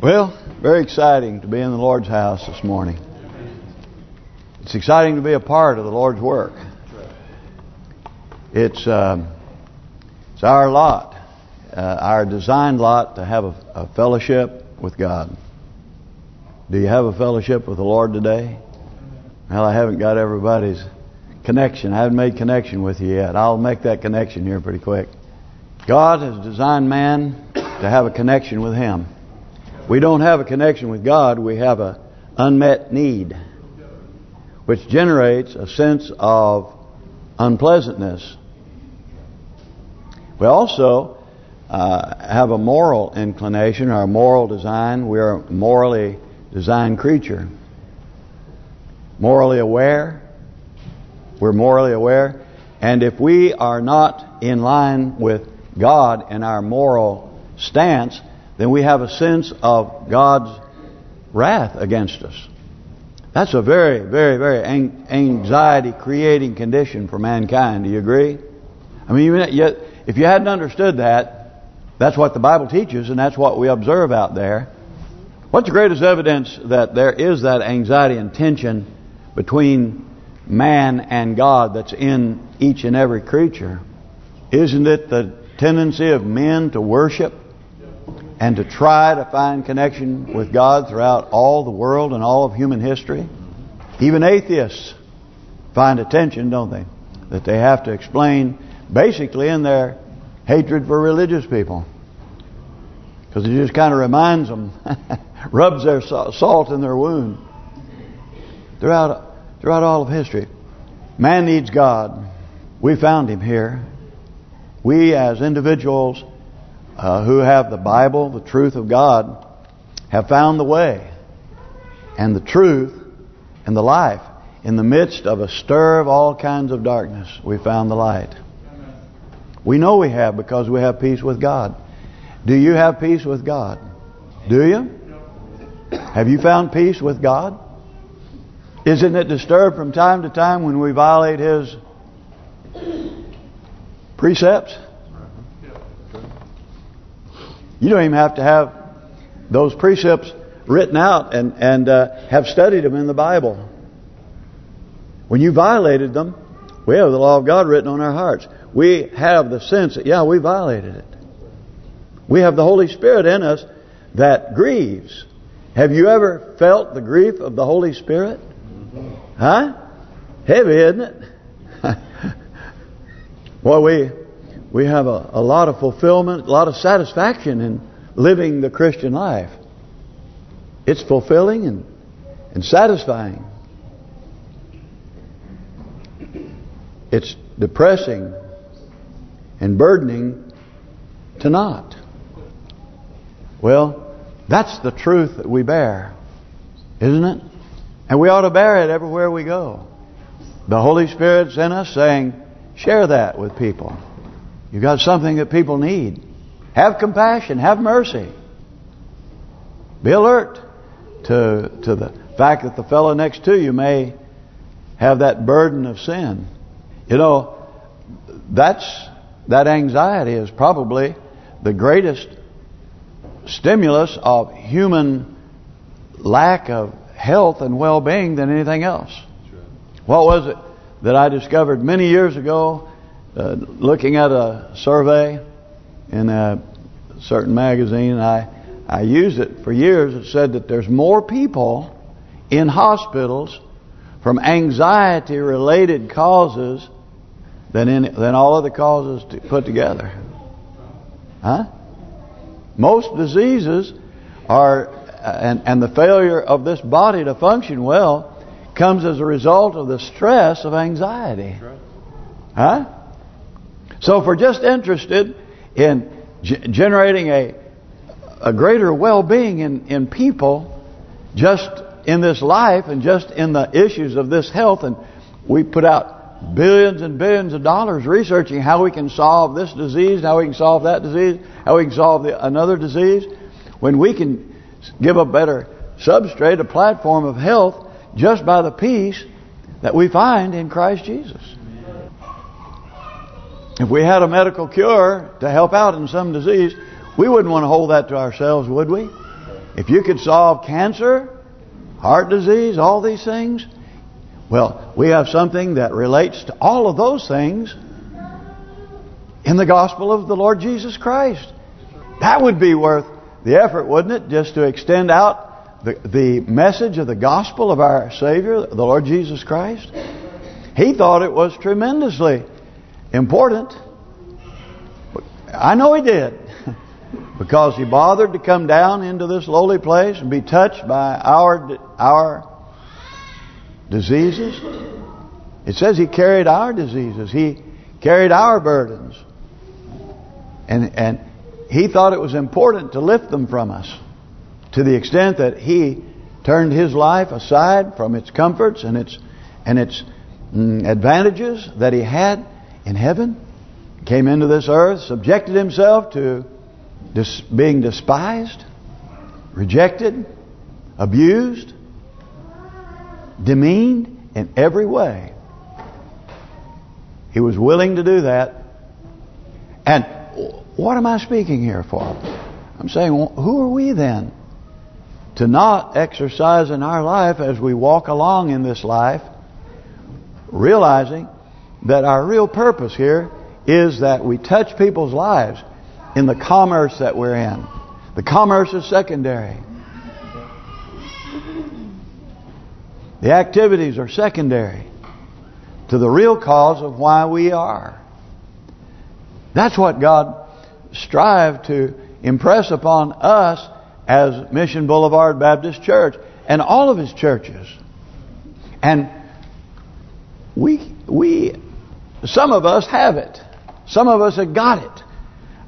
Well, very exciting to be in the Lord's house this morning. It's exciting to be a part of the Lord's work. It's um, it's our lot, uh, our designed lot to have a, a fellowship with God. Do you have a fellowship with the Lord today? Well, I haven't got everybody's connection. I haven't made connection with you yet. I'll make that connection here pretty quick. God has designed man to have a connection with Him. We don't have a connection with God. We have a unmet need, which generates a sense of unpleasantness. We also uh, have a moral inclination, our moral design. We are a morally designed creature. Morally aware. We're morally aware. And if we are not in line with God in our moral stance, then we have a sense of God's wrath against us. That's a very, very, very anxiety-creating condition for mankind. Do you agree? I mean, yet if you hadn't understood that, that's what the Bible teaches, and that's what we observe out there. What's the greatest evidence that there is that anxiety and tension between man and God that's in each and every creature? Isn't it the tendency of men to worship and to try to find connection with God throughout all the world and all of human history. Even atheists find attention, don't they? That they have to explain basically in their hatred for religious people. Because it just kind of reminds them, rubs their salt in their wound. Throughout throughout all of history, man needs God. We found Him here. We as individuals uh, who have the Bible, the truth of God, have found the way and the truth and the life. In the midst of a stir of all kinds of darkness, we found the light. We know we have because we have peace with God. Do you have peace with God? Do you? Have you found peace with God? Isn't it disturbed from time to time when we violate His precepts? You don't even have to have those precepts written out and and uh, have studied them in the Bible. When you violated them, we have the law of God written on our hearts. We have the sense that, yeah, we violated it. We have the Holy Spirit in us that grieves. Have you ever felt the grief of the Holy Spirit? Huh? Heavy, isn't it? well, we we have a, a lot of fulfillment, a lot of satisfaction in living the Christian life. It's fulfilling and, and satisfying. It's depressing and burdening to not. Well, that's the truth that we bear, isn't it? And we ought to bear it everywhere we go. The Holy Spirit's in us saying, share that with people. You got something that people need. Have compassion. Have mercy. Be alert to to the fact that the fellow next to you may have that burden of sin. You know, that's that anxiety is probably the greatest stimulus of human lack of health and well-being than anything else. What was it that I discovered many years ago uh, looking at a survey in a certain magazine. I I used it for years. It said that there's more people in hospitals from anxiety-related causes than in than all other causes to put together. Huh? Most diseases are and and the failure of this body to function well comes as a result of the stress of anxiety. Huh? So if we're just interested in generating a a greater well-being in in people, just in this life and just in the issues of this health, and we put out billions and billions of dollars researching how we can solve this disease, how we can solve that disease, how we can solve the, another disease, when we can give a better substrate, a platform of health, just by the peace that we find in Christ Jesus. If we had a medical cure to help out in some disease, we wouldn't want to hold that to ourselves, would we? if you could solve cancer, heart disease, all these things, well, we have something that relates to all of those things in the gospel of the Lord Jesus Christ. That would be worth the effort, wouldn't it? Just to extend out the, the message of the gospel of our Savior, the Lord Jesus Christ. He thought it was tremendously important. I know he did. Because he bothered to come down into this lowly place and be touched by our our diseases. It says he carried our diseases. He carried our burdens. And and he thought it was important to lift them from us to the extent that he turned his life aside from its comforts and its and its mm, advantages that he had in heaven came into this earth subjected himself to being despised rejected abused demeaned in every way he was willing to do that and what am I speaking here for? I'm saying, who are we then? To not exercise in our life as we walk along in this life, realizing that our real purpose here is that we touch people's lives in the commerce that we're in. The commerce is secondary. The activities are secondary to the real cause of why we are. That's what God strive to impress upon us as Mission Boulevard Baptist Church and all of His churches. And we, we, some of us have it. Some of us have got it.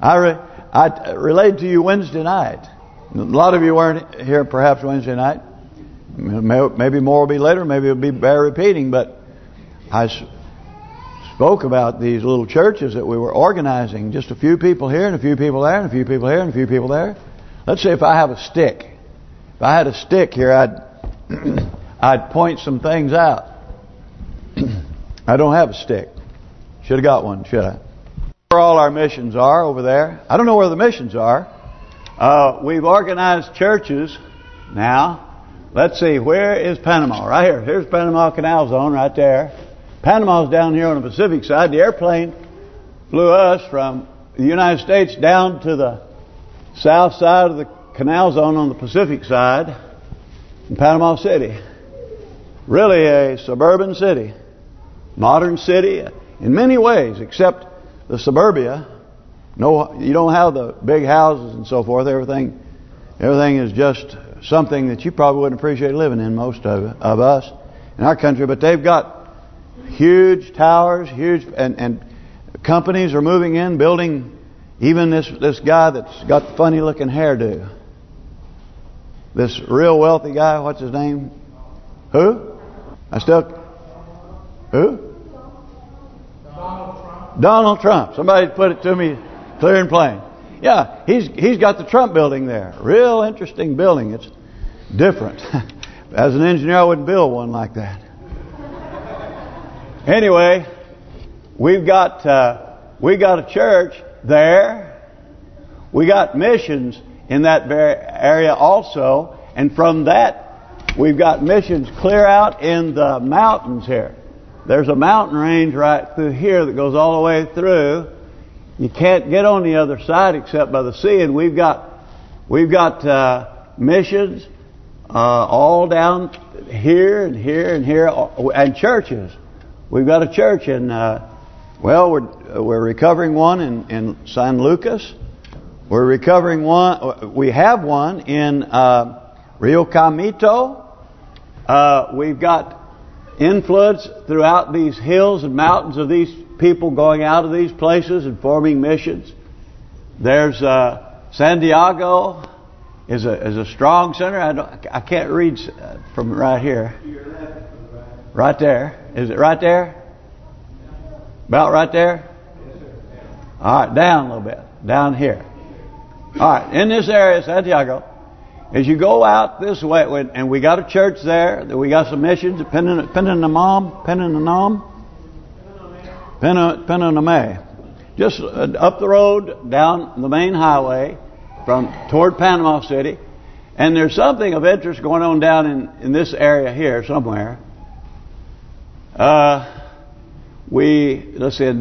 I, re, I uh, relayed to you Wednesday night. A lot of you weren't here perhaps Wednesday night. Maybe more will be later. Maybe it'll be bear repeating. But I spoke about these little churches that we were organizing. Just a few people here and a few people there and a few people here and a few people there. Let's say if I have a stick. If I had a stick here, I'd I'd point some things out. I don't have a stick. Should have got one, should I? Where all our missions are over there. I don't know where the missions are. Uh, we've organized churches now. Let's see, where is Panama? Right here. Here's Panama Canal Zone right there. Panama's down here on the Pacific side. The airplane flew us from the United States down to the south side of the canal zone on the Pacific side in Panama City. Really a suburban city. Modern city in many ways, except the suburbia. No, you don't have the big houses and so forth. Everything, everything is just something that you probably wouldn't appreciate living in. Most of of us in our country, but they've got huge towers, huge, and and companies are moving in, building. Even this this guy that's got the funny looking hairdo. This real wealthy guy, what's his name? Who? I still. Who? Donald Trump. Somebody put it to me clear and plain. Yeah, he's he's got the Trump building there. Real interesting building. It's different. As an engineer, I wouldn't build one like that. Anyway, we've got uh, we got a church there. We got missions in that very area also, and from that we've got missions clear out in the mountains here. There's a mountain range right through here that goes all the way through. You can't get on the other side except by the sea, and we've got we've got uh, missions uh, all down here and here and here, and churches. We've got a church in, uh, well, we're we're recovering one in in San Lucas. We're recovering one. We have one in uh, Rio Camito. Uh, we've got influence throughout these hills and mountains of these people going out of these places and forming missions. There's uh, San Diego is a is a strong center. I don't I can't read from right here. Right there. Is it right there? About right there? All right, down a little bit. Down here. All right, in this area, Santiago, as you go out this way, and we got a church there, we got some missions, Penanamam, Penanam, Penaname. Just uh, up the road, down the main highway, from toward Panama City, And there's something of interest going on down in, in this area here somewhere. Uh, we, let's see,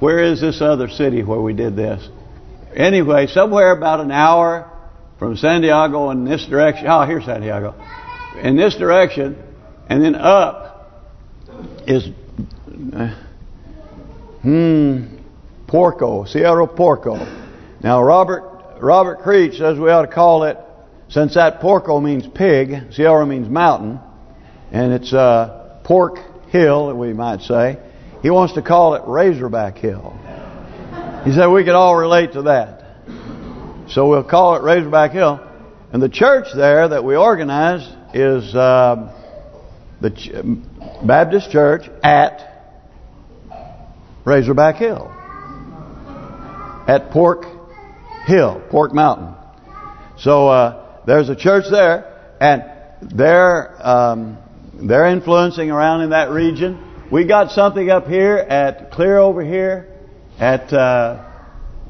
where is this other city where we did this? Anyway, somewhere about an hour from San Diego in this direction. Oh, here's San Diego. In this direction, and then up is, uh, hmm, Porco, Sierra Porco. Now, Robert Robert Creech says we ought to call it, since that Porco means pig, Sierra means mountain, and it's uh, Pork Hill, we might say. He wants to call it Razorback Hill. He said we could all relate to that. So we'll call it Razorback Hill. And the church there that we organized is uh, the Ch Baptist Church at Razorback Hill. At Pork Hill, Pork Mountain. So uh, there's a church there, and they're um, they're influencing around in that region. We got something up here at clear over here at uh,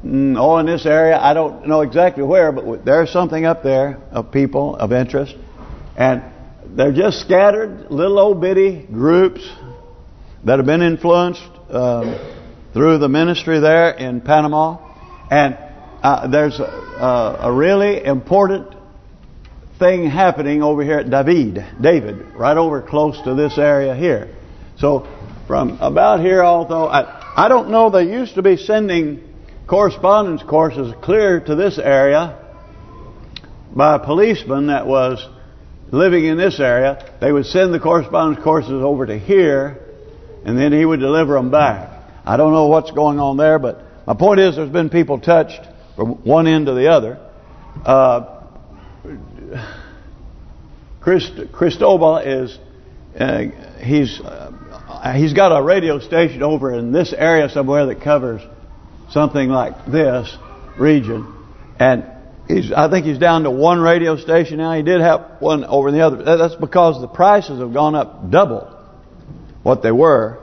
oh in this area. I don't know exactly where, but there's something up there of people of interest, and they're just scattered little old bitty groups that have been influenced uh, through the ministry there in Panama, and uh, there's a, a, really important thing happening over here at David, David, right over close to this area here. So from about here, although I, I don't know, they used to be sending correspondence courses clear to this area by a policeman that was living in this area. They would send the correspondence courses over to here, and then he would deliver them back. I don't know what's going on there, but my point is there's been people touched from one end to the other. Uh, Christ, Cristobal is uh, he's uh, he's got a radio station over in this area somewhere that covers something like this region, and he's I think he's down to one radio station now. He did have one over in the other. That's because the prices have gone up double what they were.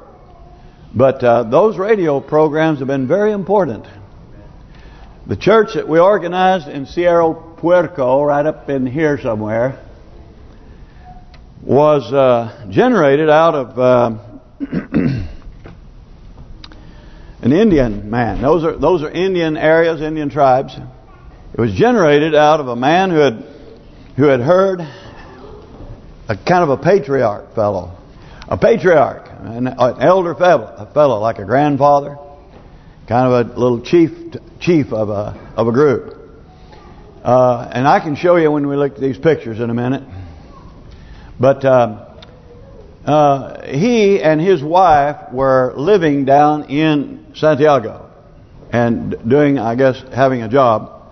But uh, those radio programs have been very important the church that we organized in Cerro Puerco, right up in here somewhere, was uh, generated out of uh, an Indian man. Those are those are Indian areas, Indian tribes. It was generated out of a man who had who had heard a kind of a patriarch fellow, a patriarch, an, an elder fellow, a fellow like a grandfather kind of a little chief chief of a of a group. Uh, and I can show you when we look at these pictures in a minute. But uh, uh, he and his wife were living down in Santiago and doing, I guess, having a job.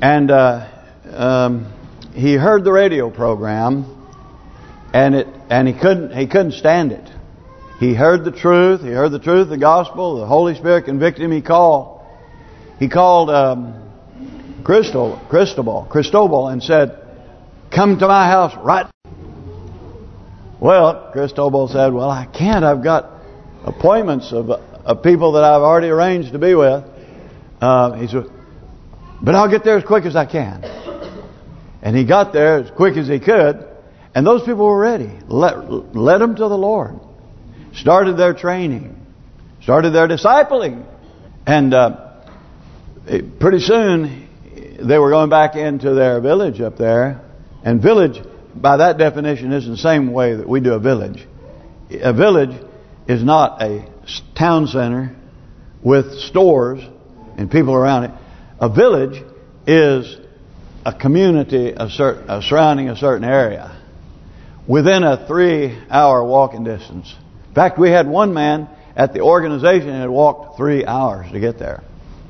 And uh, um, he heard the radio program, and it and he couldn't he couldn't stand it. He heard the truth. He heard the truth, the gospel. The Holy Spirit convicted him. He called. He called um, Crystal, Cristobal, Cristobal, and said, "Come to my house right." Well, Cristobal said, "Well, I can't. I've got appointments of, of people that I've already arranged to be with." Uh, he said, "But I'll get there as quick as I can." And he got there as quick as he could, and those people were ready. Let led them to the Lord started their training, started their discipling. And uh, pretty soon, they were going back into their village up there. And village, by that definition, is the same way that we do a village. A village is not a town center with stores and people around it. A village is a community a certain, a surrounding a certain area within a three-hour walking distance In fact, we had one man at the organization had walked three hours to get there.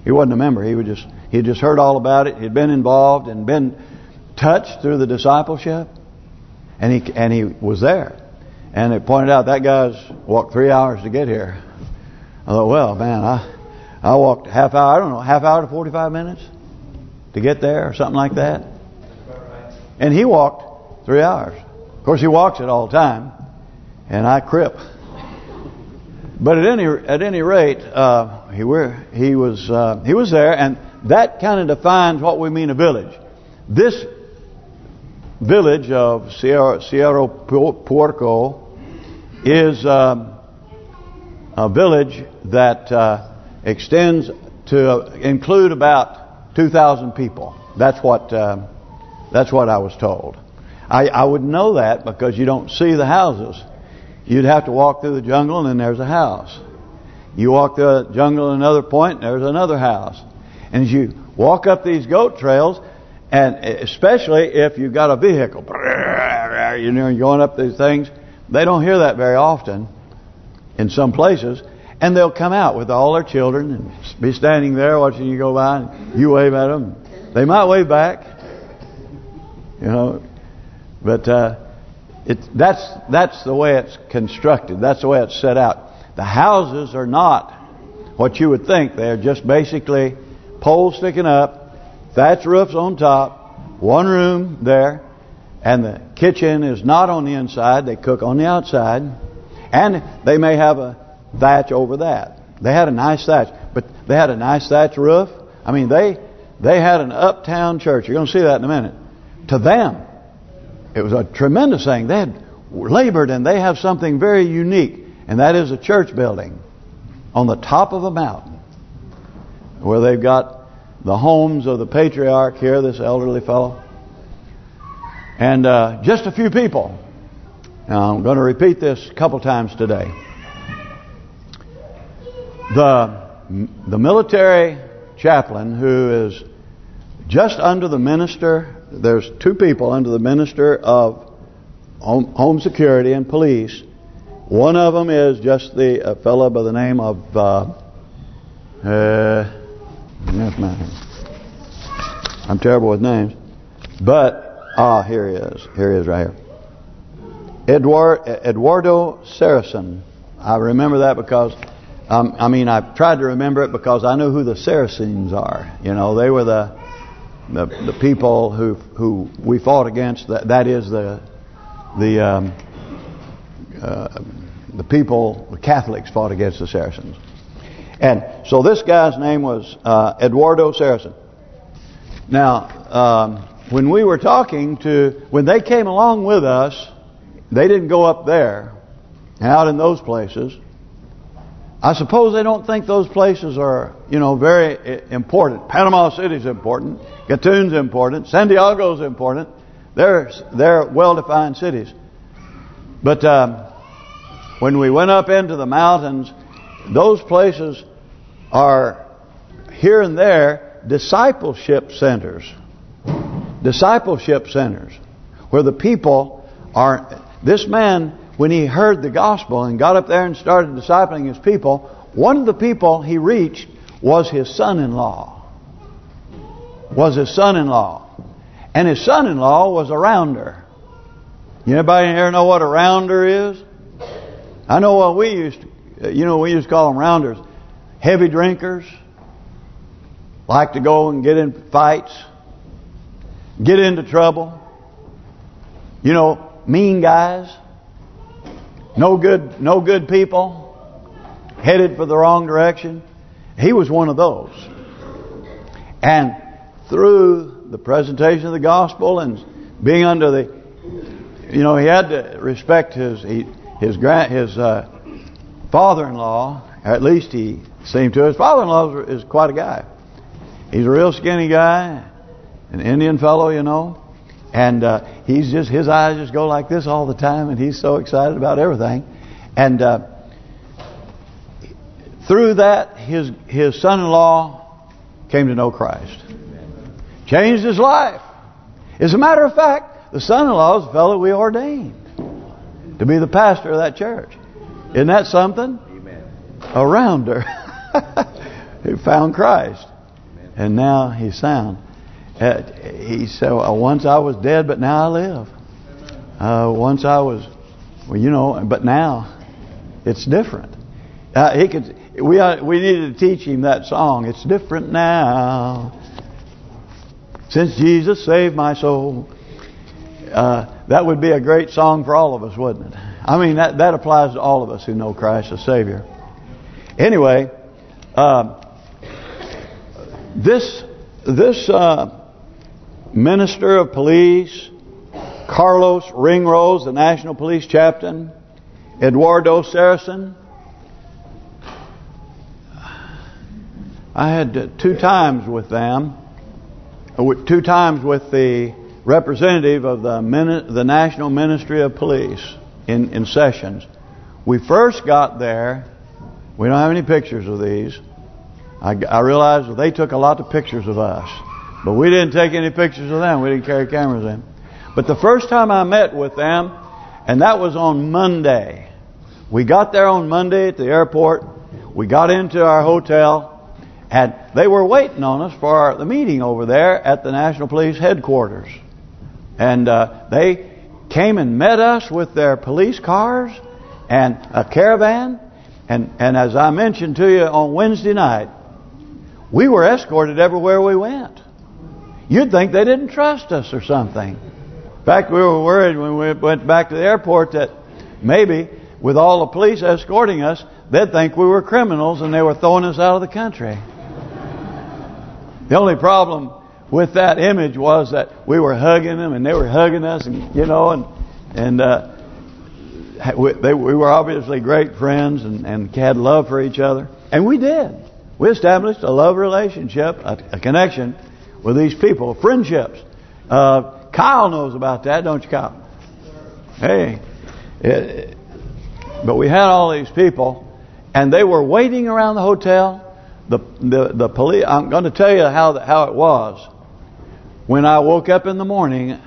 He wasn't a member. He would just he just heard all about it. He'd been involved and been touched through the discipleship, and he and he was there. And it pointed out that guy's walked three hours to get here. I thought, well, man, I I walked half hour. I don't know, half hour to 45 minutes to get there or something like that. And he walked three hours. Of course, he walks it all the time, and I crip. But at any at any rate, uh, he were he was uh, he was there, and that kind of defines what we mean a village. This village of Sierra, Puerco is um, a village that uh, extends to include about 2,000 people. That's what uh, that's what I was told. I, I would know that because you don't see the houses. You'd have to walk through the jungle and then there's a house. You walk through the jungle at another point and there's another house. And as you walk up these goat trails, and especially if you've got a vehicle, you know, going up these things, they don't hear that very often in some places. And they'll come out with all their children and be standing there watching you go by. And you wave at them. They might wave back. You know, but uh, it, that's that's the way it's constructed. That's the way it's set out. The houses are not what you would think. They're just basically poles sticking up, thatch roofs on top, one room there, and the kitchen is not on the inside. They cook on the outside, and they may have a thatch over that. They had a nice thatch, but they had a nice thatch roof. I mean, they they had an uptown church. You're going to see that in a minute. To them, it was a tremendous thing. They had labored, and they have something very unique, and that is a church building on the top of a mountain where they've got the homes of the patriarch here, this elderly fellow, and uh, just a few people. Now, I'm going to repeat this a couple times today. The the military chaplain who is just under the minister, there's two people under the minister of home, security and police. One of them is just the fellow by the name of uh, uh, I'm terrible with names. But, ah, here he is. Here he is right here. Eduard, Eduardo Saracen. I remember that because, um, I mean, I tried to remember it because I know who the Saracens are. You know, they were the the the people who who we fought against. That that is the the um, uh, the people, the Catholics fought against the Saracens. And so this guy's name was uh, Eduardo Saracen. Now, um, when we were talking to, when they came along with us, they didn't go up there, out in those places. I suppose they don't think those places are, you know, very important. Panama City's important. Gatun's important. Santiago's important. They're they're well-defined cities. But um, when we went up into the mountains, those places are here and there discipleship centers. Discipleship centers. Where the people are... This man, when he heard the gospel and got up there and started discipling his people, one of the people he reached was his son-in-law. Was his son-in-law. And his son-in-law was a rounder. Anybody here know what a rounder is? I know what we used to, you know, we to call them rounders heavy drinkers, like to go and get in fights, get into trouble, you know, mean guys, no good, no good people, headed for the wrong direction. He was one of those. And through the presentation of the gospel and being under the, you know, he had to respect his he, his grand his uh, father-in-law. At least he seemed to. His father-in-law is quite a guy. He's a real skinny guy, an Indian fellow, you know. And uh, he's just his eyes just go like this all the time, and he's so excited about everything. And uh, through that, his his son-in-law came to know Christ, changed his life. As a matter of fact, the son-in-law is the fellow we ordained to be the pastor of that church. Isn't that something? Amen. Around her. who found Christ. And now he's sound. Uh, he said, well, once I was dead, but now I live. Uh, once I was, well, you know, but now it's different. Uh, he could. We uh, we needed to teach him that song. It's different now. Since Jesus saved my soul. Uh, that would be a great song for all of us, wouldn't it? I mean, that that applies to all of us who know Christ as Savior. Anyway, uh, this this uh, minister of police, Carlos Ringrose, the National Police Captain, Eduardo Saracen. I had two times with them, two times with the representative of the the National Ministry of Police in in sessions. We first got there. We don't have any pictures of these. I, I realized they took a lot of pictures of us, but we didn't take any pictures of them. We didn't carry cameras in. But the first time I met with them, and that was on Monday. We got there on Monday at the airport. We got into our hotel. And they were waiting on us for the meeting over there at the National Police headquarters. And uh, they came and met us with their police cars and a caravan. And, and as I mentioned to you on Wednesday night, we were escorted everywhere we went. You'd think they didn't trust us or something. In fact, we were worried when we went back to the airport that maybe with all the police escorting us, they'd think we were criminals and they were throwing us out of the country. The only problem with that image was that we were hugging them and they were hugging us, and you know, and and uh, we, they, we were obviously great friends and, and had love for each other, and we did. We established a love relationship, a, a connection with these people, friendships. Uh, Kyle knows about that, don't you, Kyle? Hey, it, but we had all these people, and they were waiting around the hotel the the the police. I'm going to tell you how how it was. When I woke up in the morning,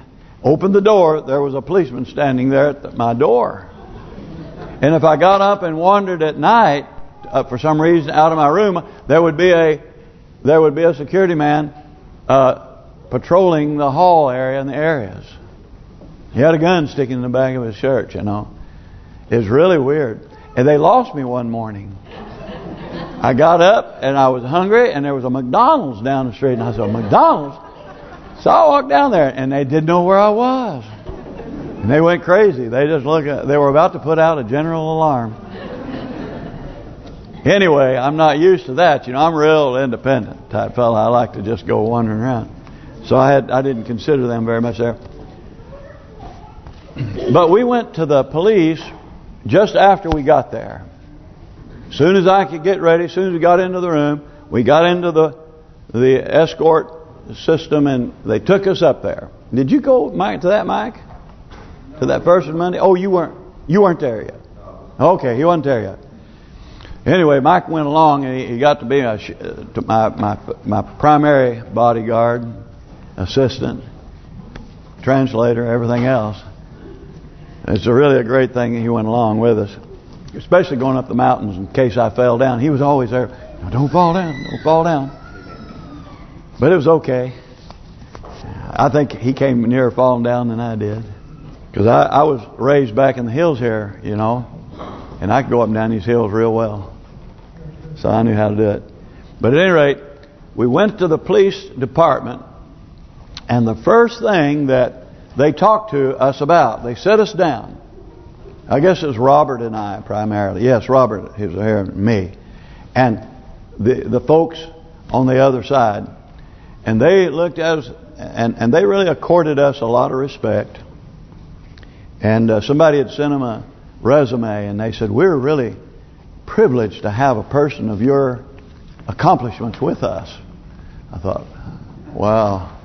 opened the door, there was a policeman standing there at my door. And if I got up and wandered at night, uh, for some reason, out of my room, there would be a there would be a security man uh, patrolling the hall area and the areas. He had a gun sticking in the back of his shirt, you know. It was really weird. And they lost me one morning. I got up and I was hungry and there was a McDonald's down the street and I said, McDonald's? So I walked down there and they didn't know where I was. And they went crazy. They just looked at, they were about to put out a general alarm. Anyway, I'm not used to that. You know, I'm real independent type fellow. I like to just go wandering around. So I had I didn't consider them very much there. But we went to the police just after we got there. As soon as I could get ready, as soon as we got into the room, we got into the the escort system and they took us up there. Did you go, Mike, to that, Mike? To that first Monday? Oh, you weren't you weren't there yet. Okay, he wasn't there yet. Anyway, Mike went along and he, got to be a, to my my my primary bodyguard, assistant, translator, everything else. It's a really a great thing he went along with us especially going up the mountains in case I fell down. He was always there. Don't fall down. Don't fall down. But it was okay. I think he came nearer falling down than I did. Because I, I was raised back in the hills here, you know. And I could go up and down these hills real well. So I knew how to do it. But at any rate, we went to the police department. And the first thing that they talked to us about, they set us down. I guess it was Robert and I primarily. Yes, Robert, he was here, and me. And the the folks on the other side. And they looked at us, and, and they really accorded us a lot of respect. And uh, somebody had sent them a resume, and they said, we're really privileged to have a person of your accomplishments with us. I thought, wow,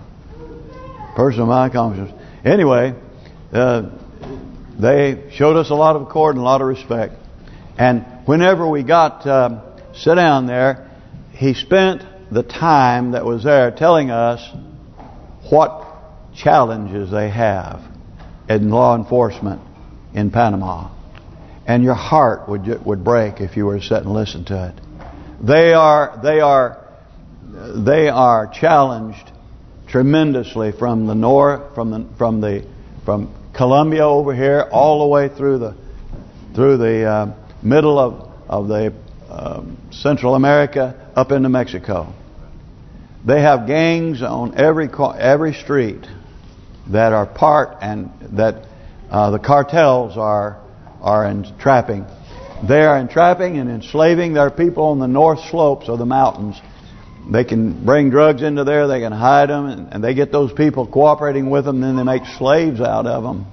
person of my accomplishments. Anyway, uh, they showed us a lot of accord and a lot of respect. And whenever we got uh, sit down there, he spent the time that was there telling us what challenges they have in law enforcement in Panama. And your heart would would break if you were to sit and listen to it. They are they are they are challenged tremendously from the north from the from the from Colombia over here, all the way through the through the uh, middle of of the uh, Central America up into Mexico. They have gangs on every every street that are part and that uh, the cartels are are entrapping. They are entrapping and enslaving their people on the north slopes of the mountains. they can bring drugs into there, they can hide them, and, and they get those people cooperating with them, then they make slaves out of them.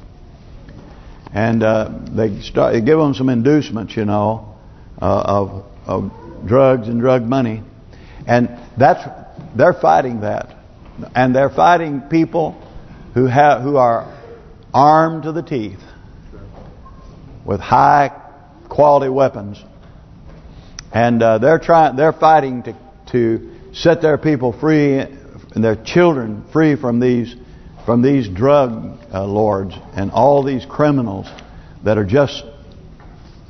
And uh, they start they give them some inducements, you know, uh, of of drugs and drug money, and that's they're fighting that, and they're fighting people who have who are armed to the teeth with high quality weapons, and uh, they're trying they're fighting to to set their people free and their children free from these from these drug uh, lords and all these criminals that are just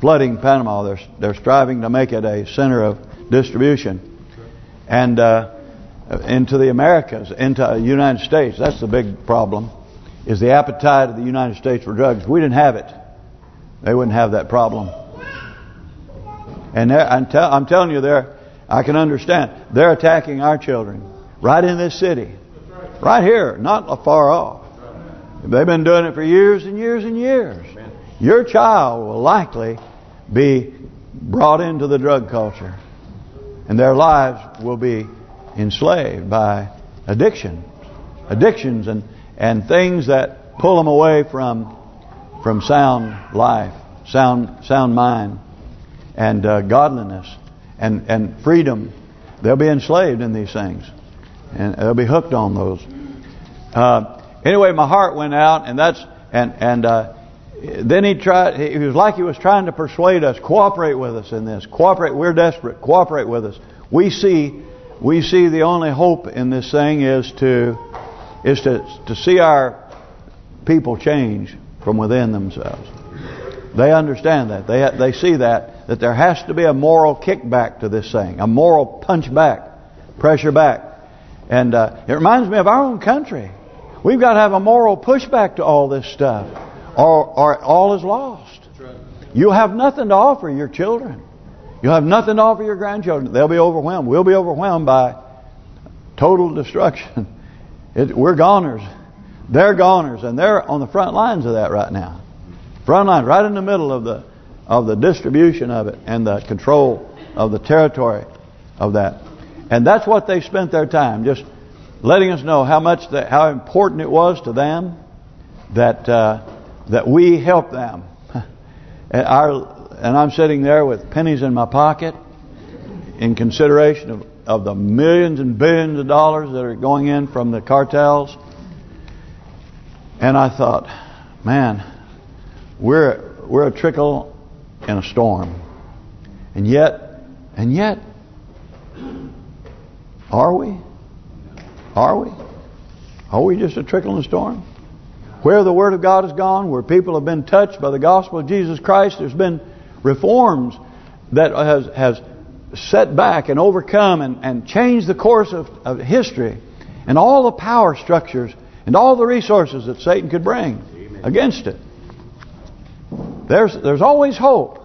flooding Panama. They're they're striving to make it a center of distribution. And uh, into the Americas, into the United States. That's the big problem. Is the appetite of the United States for drugs? we didn't have it, they wouldn't have that problem. And I'm, I'm telling you, they're I can understand. They're attacking our children right in this city. Right here, not far off. They've been doing it for years and years and years. Your child will likely be brought into the drug culture. And their lives will be enslaved by addiction. Addictions and, and things that pull them away from from sound life, sound sound mind, and uh, godliness and and freedom. They'll be enslaved in these things, and they'll be hooked on those. Uh, anyway, my heart went out, and that's and and uh, then he tried. He was like he was trying to persuade us, cooperate with us in this. Cooperate. We're desperate. Cooperate with us. We see we see the only hope in this thing is to is to to see our people change from within themselves. They understand that. They they see that that there has to be a moral kickback to this thing, a moral punch back, pressure back. And uh, it reminds me of our own country. We've got to have a moral pushback to all this stuff, or or all is lost. You'll have nothing to offer your children. You'll have nothing to offer your grandchildren. They'll be overwhelmed. We'll be overwhelmed by total destruction. It, we're goners. They're goners, and they're on the front lines of that right now. Front line, right in the middle of the of the distribution of it and the control of the territory of that. And that's what they spent their time, just letting us know how much that how important it was to them that uh, that we help them. our and I'm sitting there with pennies in my pocket in consideration of of the millions and billions of dollars that are going in from the cartels. And I thought, man, we're we're a trickle in a storm. And yet, and yet, are we? Are we? Are we just a trickle in a storm? Where the Word of God has gone, where people have been touched by the gospel of Jesus Christ, there's been reforms that has has set back and overcome and, and changed the course of, of history and all the power structures and all the resources that Satan could bring Amen. against it. There's there's always hope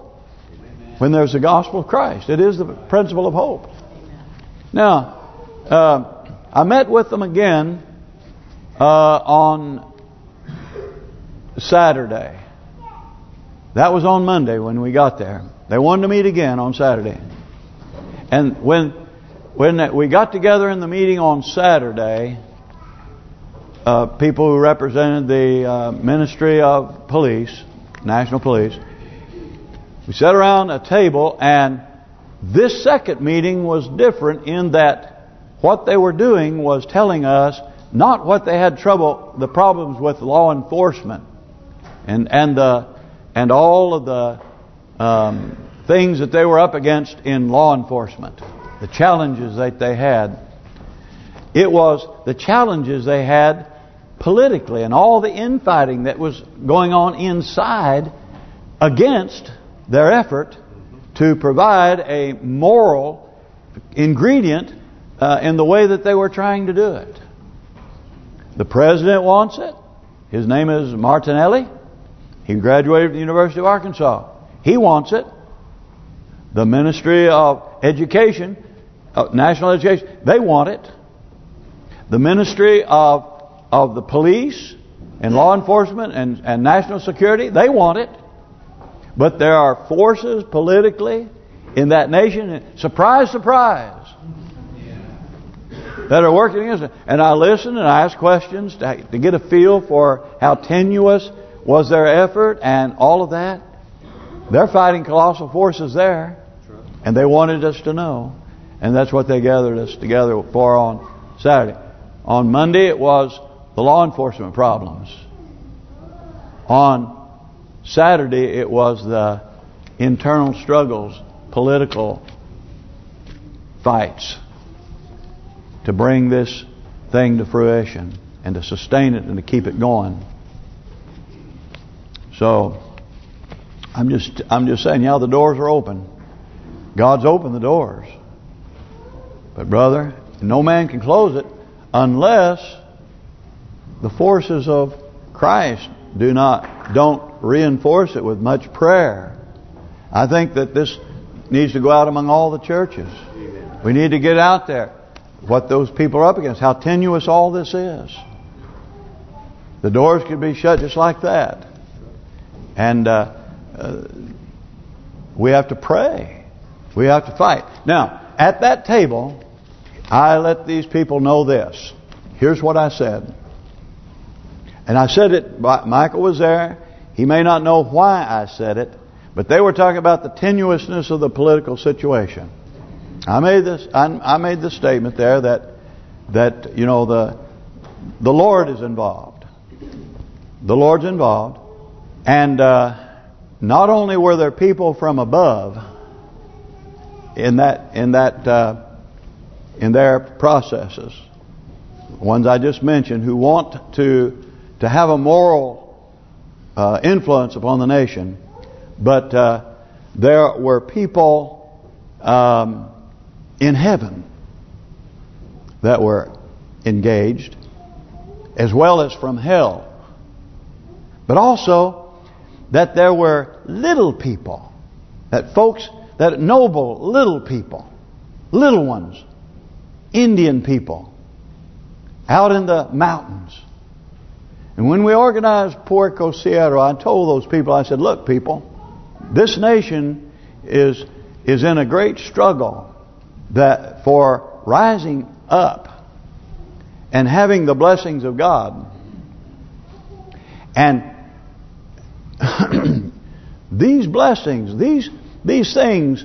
when there's the gospel of Christ. It is the principle of hope. Now, uh, I met with them again uh, on Saturday. That was on Monday when we got there. They wanted to meet again on Saturday. And when when we got together in the meeting on Saturday, uh, people who represented the uh, Ministry of Police, National Police, we sat around a table and this second meeting was different in that what they were doing was telling us not what they had trouble, the problems with law enforcement and and the and all of the um, things that they were up against in law enforcement, the challenges that they had. It was the challenges they had politically and all the infighting that was going on inside against their effort to provide a moral ingredient uh, in the way that they were trying to do it. The president wants it. His name is Martinelli. He graduated from the University of Arkansas. He wants it. The Ministry of Education, uh, National Education, they want it. The Ministry of of the police and law enforcement and, and national security, they want it. But there are forces politically in that nation. Surprise, surprise. that are working against it. And I listen and I ask questions to, to get a feel for how tenuous was their effort and all of that. They're fighting colossal forces there. And they wanted us to know. And that's what they gathered us together for on Saturday. On Monday it was the law enforcement problems. On Saturday it was the internal struggles, political fights to bring this thing to fruition and to sustain it and to keep it going. So I'm just I'm just saying, yeah, the doors are open. God's opened the doors. But brother, no man can close it unless the forces of Christ do not don't reinforce it with much prayer. I think that this needs to go out among all the churches. Amen. We need to get out there what those people are up against, how tenuous all this is. The doors could be shut just like that. And uh, uh, we have to pray. We have to fight. Now, at that table, I let these people know this. Here's what I said. And I said it, Michael was there. He may not know why I said it, but they were talking about the tenuousness of the political situation. I made this. I, I made the statement there that that you know the the Lord is involved. The Lord's involved, and uh, not only were there people from above in that in that uh, in their processes, ones I just mentioned, who want to to have a moral uh, influence upon the nation, but uh, there were people um, in heaven that were engaged, as well as from hell. But also that there were little people, that folks, that noble little people, little ones, Indian people, out in the mountains. And when we organized Puerto Sierra, I told those people, I said, look people, this nation is is in a great struggle that for rising up and having the blessings of God. And these blessings, these these things,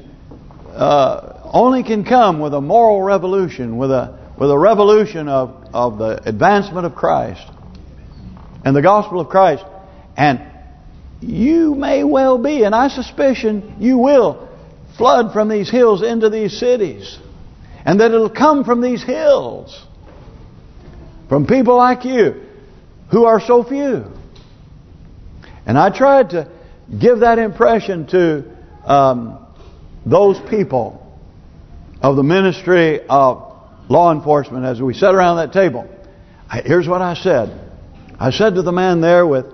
uh, only can come with a moral revolution, with a with a revolution of of the advancement of Christ and the gospel of Christ. And you may well be, and I suspicion you will, flood from these hills into these cities. And that it'll come from these hills. From people like you, who are so few. And I tried to give that impression to um, those people of the ministry of law enforcement as we sat around that table. I, here's what I said. I said to the man there with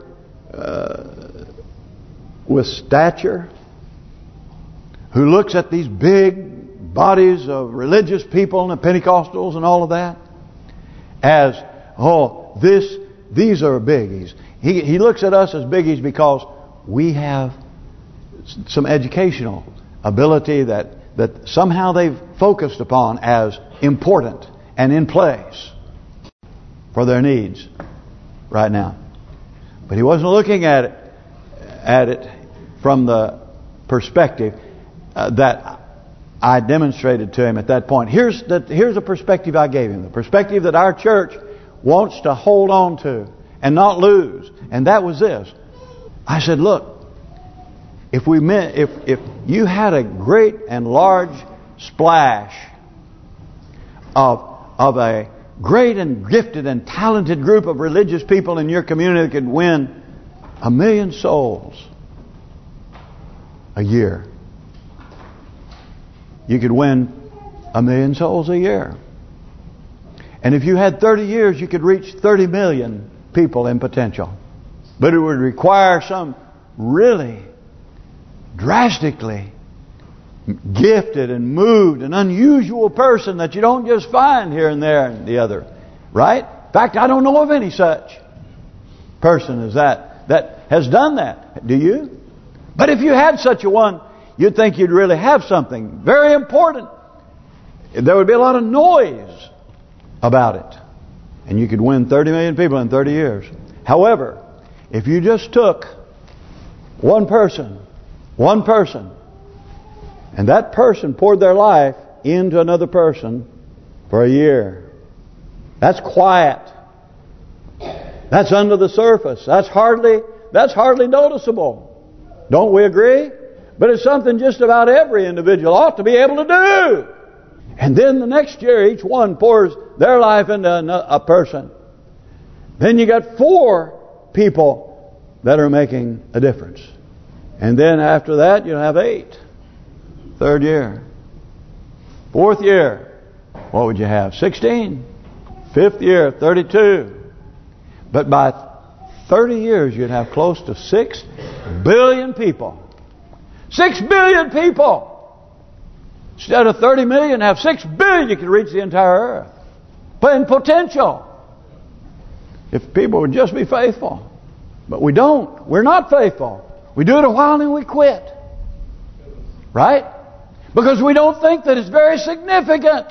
uh, with stature, who looks at these big bodies of religious people and the Pentecostals and all of that, as, oh, this, these are biggies. He, he looks at us as biggies because we have some educational ability that, that somehow they've focused upon as important and in place for their needs right now. But he wasn't looking at it at it from the perspective uh, that I demonstrated to him at that point. Here's the here's the perspective I gave him. The perspective that our church wants to hold on to and not lose. And that was this. I said, look, if we meant if if you had a great and large splash of of a great and gifted and talented group of religious people in your community that could win a million souls a year. You could win a million souls a year. And if you had 30 years, you could reach 30 million people in potential. But it would require some really drastically gifted and moved, an unusual person that you don't just find here and there and the other. Right? In fact, I don't know of any such person as that that has done that. Do you? But if you had such a one, you'd think you'd really have something very important. There would be a lot of noise about it. And you could win 30 million people in 30 years. However, if you just took one person, one person, and that person poured their life into another person for a year, that's quiet. That's under the surface. That's hardly that's hardly noticeable. Don't we agree? But it's something just about every individual ought to be able to do. And then the next year, each one pours their life into a person. Then you got four people that are making a difference. And then after that, you have eight. Third year. Fourth year, what would you have? 16. Fifth year, 32. But by 30 years, you'd have close to 6 billion people. 6 billion people! Instead of 30 million, have 6 billion, you could reach the entire earth. In potential. If people would just be faithful. But we don't. We're not faithful. We do it a while and we quit. Right? Because we don't think that it's very significant.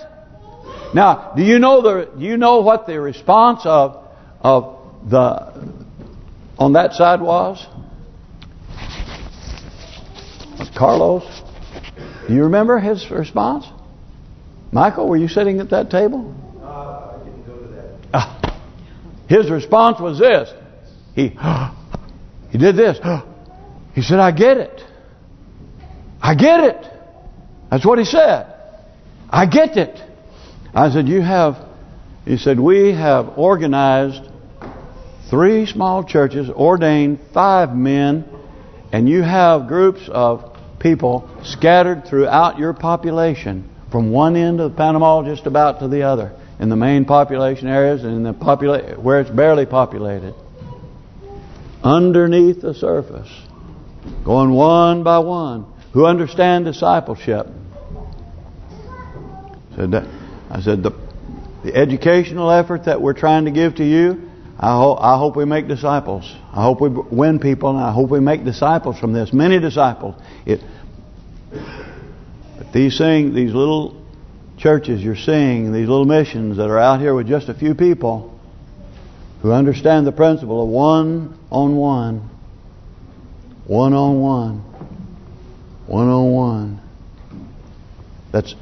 Now, do you know the do you know what the response of of the on that side was? Carlos, do you remember his response? Michael, were you sitting at that table? I didn't go to that. His response was this. He he did this. He said, I get it. I get it. That's what he said. I get it. I said, you have, he said, we have organized three small churches, ordained five men, and you have groups of people scattered throughout your population from one end of Panama just about to the other in the main population areas and in the where it's barely populated. Underneath the surface, going one by one, who understand discipleship. I said the the educational effort that we're trying to give to you I hope, I hope we make disciples. I hope we win people, and I hope we make disciples from this. Many disciples. It, but these things, these little churches you're seeing, these little missions that are out here with just a few people who understand the principle of one-on-one, one-on-one, one-on-one. That's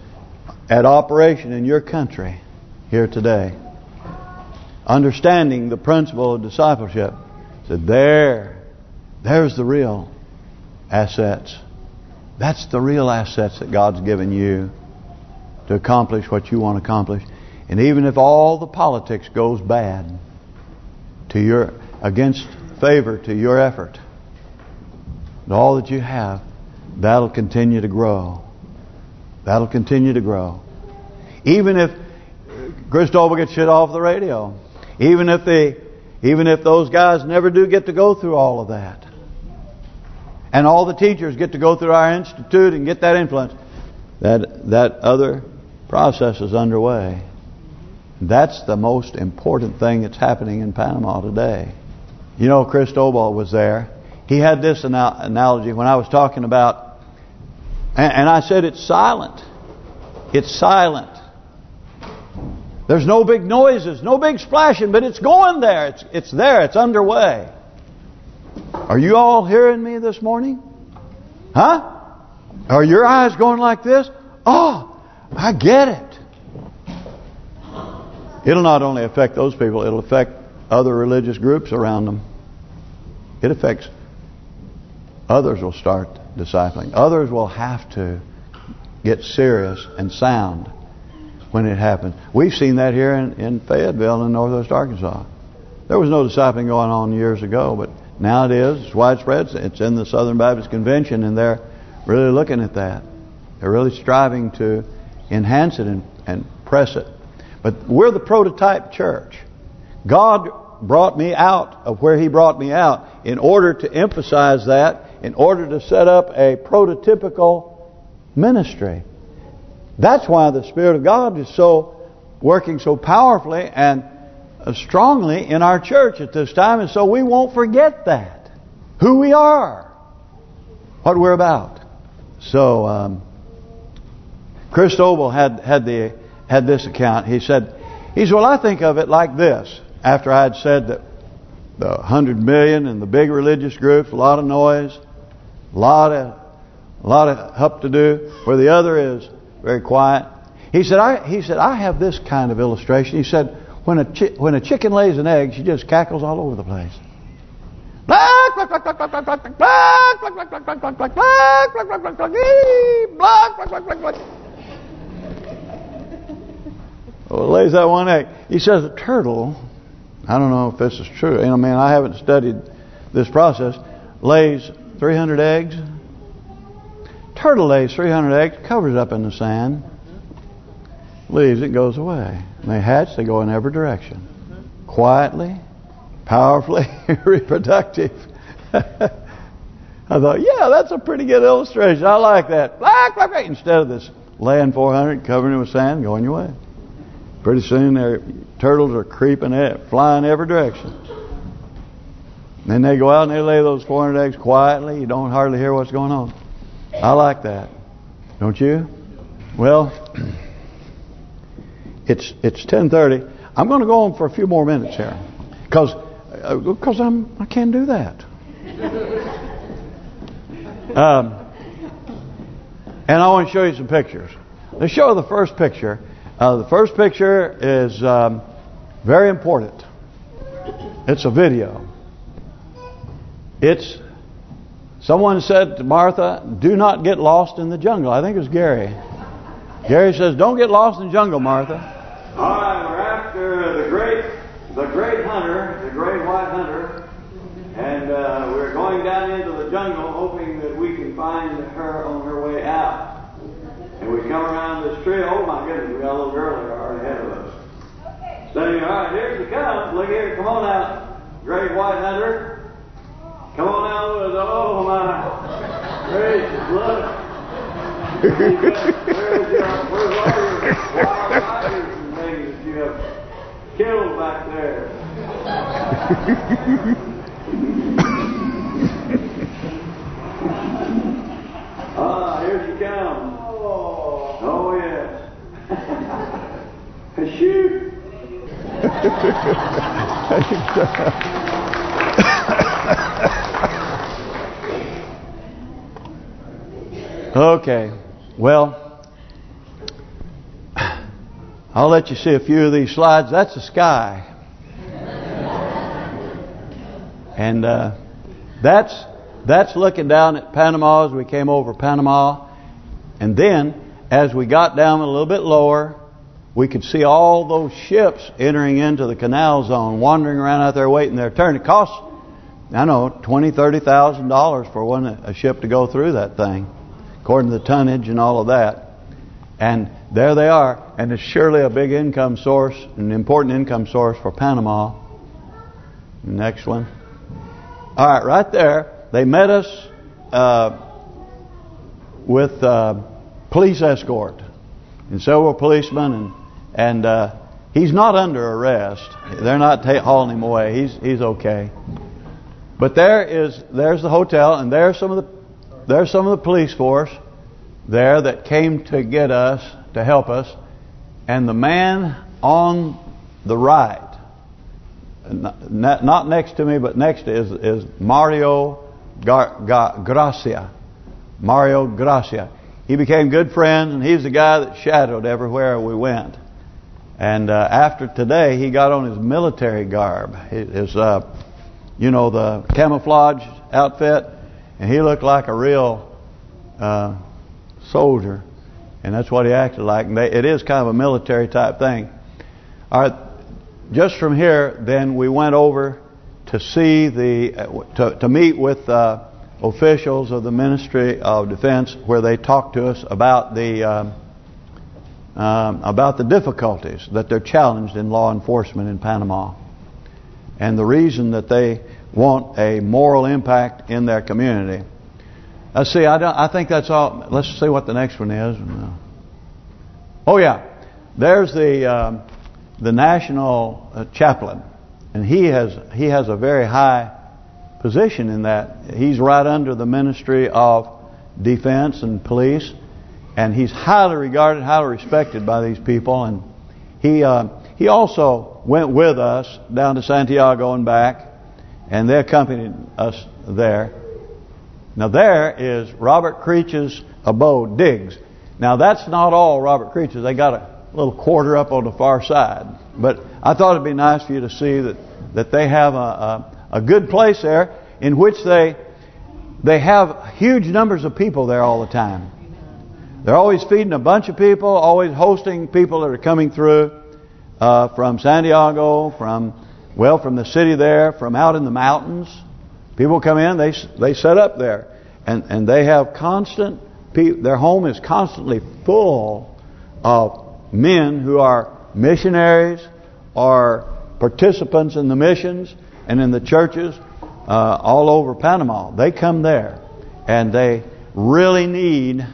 at operation in your country here today understanding the principle of discipleship. Said there, there's the real assets. That's the real assets that God's given you to accomplish what you want to accomplish. And even if all the politics goes bad to your against favor to your effort, all that you have, that'll continue to grow. That'll continue to grow. Even if Cristobal gets shit off the radio, even if they, even if those guys never do get to go through all of that. And all the teachers get to go through our institute and get that influence. That that other process is underway. That's the most important thing that's happening in Panama today. You know, Chris Cristobal was there. He had this analogy when I was talking about, and I said it's silent. It's silent. There's no big noises, no big splashing, but it's going there. It's it's there. It's underway. Are you all hearing me this morning? Huh? Are your eyes going like this? Oh, I get it. It'll not only affect those people, it'll affect other religious groups around them. It affects others will start discipling. Others will have to get serious and sound when it happens. We've seen that here in, in Fayetteville in northwest Arkansas. There was no discipling going on years ago, but now it is. It's widespread. It's in the Southern Baptist Convention, and they're really looking at that. They're really striving to enhance it and, and press it. But we're the prototype church. God brought me out of where He brought me out in order to emphasize that, in order to set up a prototypical ministry. That's why the Spirit of God is so working so powerfully and strongly in our church at this time, and so we won't forget that who we are, what we're about. So, um, Cristobal had had the had this account. He said He said, well, I think of it like this. After I had said that the 100 million and the big religious groups, a lot of noise, a lot of a lot of hup to do, where the other is very quiet. He said, I he said I have this kind of illustration. He said, when a chi when a chicken lays an egg, she just cackles all over the place. Well, lays that one egg. He says a turtle, I don't know if this is true. You know, man, I haven't studied this process. Lays 300 eggs. Turtle lays 300 eggs, covers up in the sand, leaves it, goes away. And they hatch, they go in every direction. Quietly, powerfully, reproductive. I thought, yeah, that's a pretty good illustration. I like that. Black, black, black. Instead of this laying 400, covering it with sand, going your way. Pretty soon, their turtles are creeping, flying every direction. Then they go out and they lay those 400 eggs quietly. You don't hardly hear what's going on. I like that. Don't you? Well, it's it's 10:30. I'm going to go on for a few more minutes here, because because uh, I'm I can't do that. Um, and I want to show you some pictures. Let's show the first picture. Uh, the first picture is um, very important. It's a video. It's someone said to Martha, "Do not get lost in the jungle." I think it was Gary. Gary says, "Don't get lost in the jungle, Martha." All right, we're after the great, the great hunter, the great white hunter, and uh, we're going down into the jungle, hoping that we can find her on her way out. And we come around this tree. Oh my goodness, we got a little girl there already ahead of us. Standing, all right, here she comes. Look here, come on out, great white hunter. Come on out with oh my gracious, look. where's your, where's all your wild tigers and things that you have killed back there? ah, here she comes. Oh, yes. Shoot. Okay. Well, I'll let you see a few of these slides. That's the sky. And uh, that's that's looking down at Panama as we came over Panama. And then, as we got down a little bit lower, we could see all those ships entering into the canal zone, wandering around out there waiting their turn. It costs, I know, twenty, thirty thousand dollars for one a ship to go through that thing according to the tonnage and all of that. And there they are. And it's surely a big income source, an important income source for Panama. Next one. All right, right there. They met us uh, with uh, police escort and several policemen, and and uh, he's not under arrest. They're not hauling him away. He's he's okay. But there is there's the hotel, and there's some of the there's some of the police force there that came to get us, to help us. And the man on the right, not next to me, but next is, is Mario Gar, Gar, Gracia. Mario Gracia. He became good friends, and he's the guy that shadowed everywhere we went. And uh, after today, he got on his military garb, his, uh, you know, the camouflage outfit, and he looked like a real uh, soldier, and that's what he acted like. And they, it is kind of a military type thing. All right, just from here, then we went over to see the to, to meet with uh, officials of the Ministry of Defense, where they talked to us about the um, um, about the difficulties that they're challenged in law enforcement in Panama, and the reason that they want a moral impact in their community. Let's see. I. I think that's all. Let's see what the next one is. Oh yeah, there's the um, the national uh, chaplain, and he has he has a very high position in that. He's right under the Ministry of Defense and Police, and he's highly regarded, highly respected by these people. And he uh, he also went with us down to Santiago and back, and they accompanied us there. Now there is Robert Creech's abode, Diggs. Now that's not all Robert Creech's. They got a little quarter up on the far side. But I thought it'd be nice for you to see that that they have a, a, a good place there in which they they have huge numbers of people there all the time. They're always feeding a bunch of people, always hosting people that are coming through uh, from Santiago, from well, from the city there, from out in the mountains. People come in, they they set up there, and and they have constant. Their home is constantly full of men who are missionaries are participants in the missions and in the churches uh, all over Panama. They come there, and they really need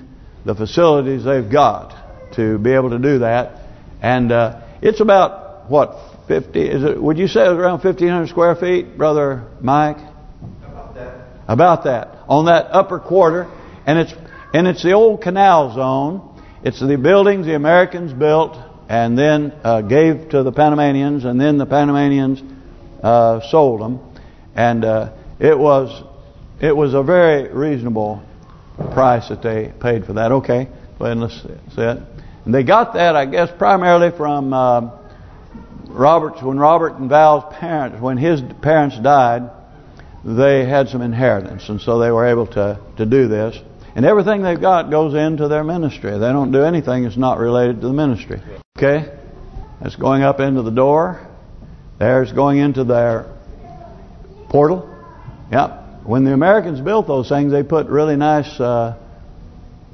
the facilities they've got to be able to do that. And uh, it's about what 50? Is it? Would you say it around 1,500 square feet, brother Mike? About that. About that on that upper quarter, and it's and it's the old canal zone. It's the buildings the Americans built and then uh, gave to the Panamanians, and then the Panamanians uh, sold them, and uh, it was it was a very reasonable price that they paid for that. Okay, go ahead and let's see it. And they got that, I guess, primarily from uh, Robert's when Robert and Val's parents, when his parents died, they had some inheritance, and so they were able to to do this. And everything they've got goes into their ministry. They don't do anything that's not related to the ministry. Okay? That's going up into the door. There's going into their portal. Yep. When the Americans built those things, they put really nice, uh,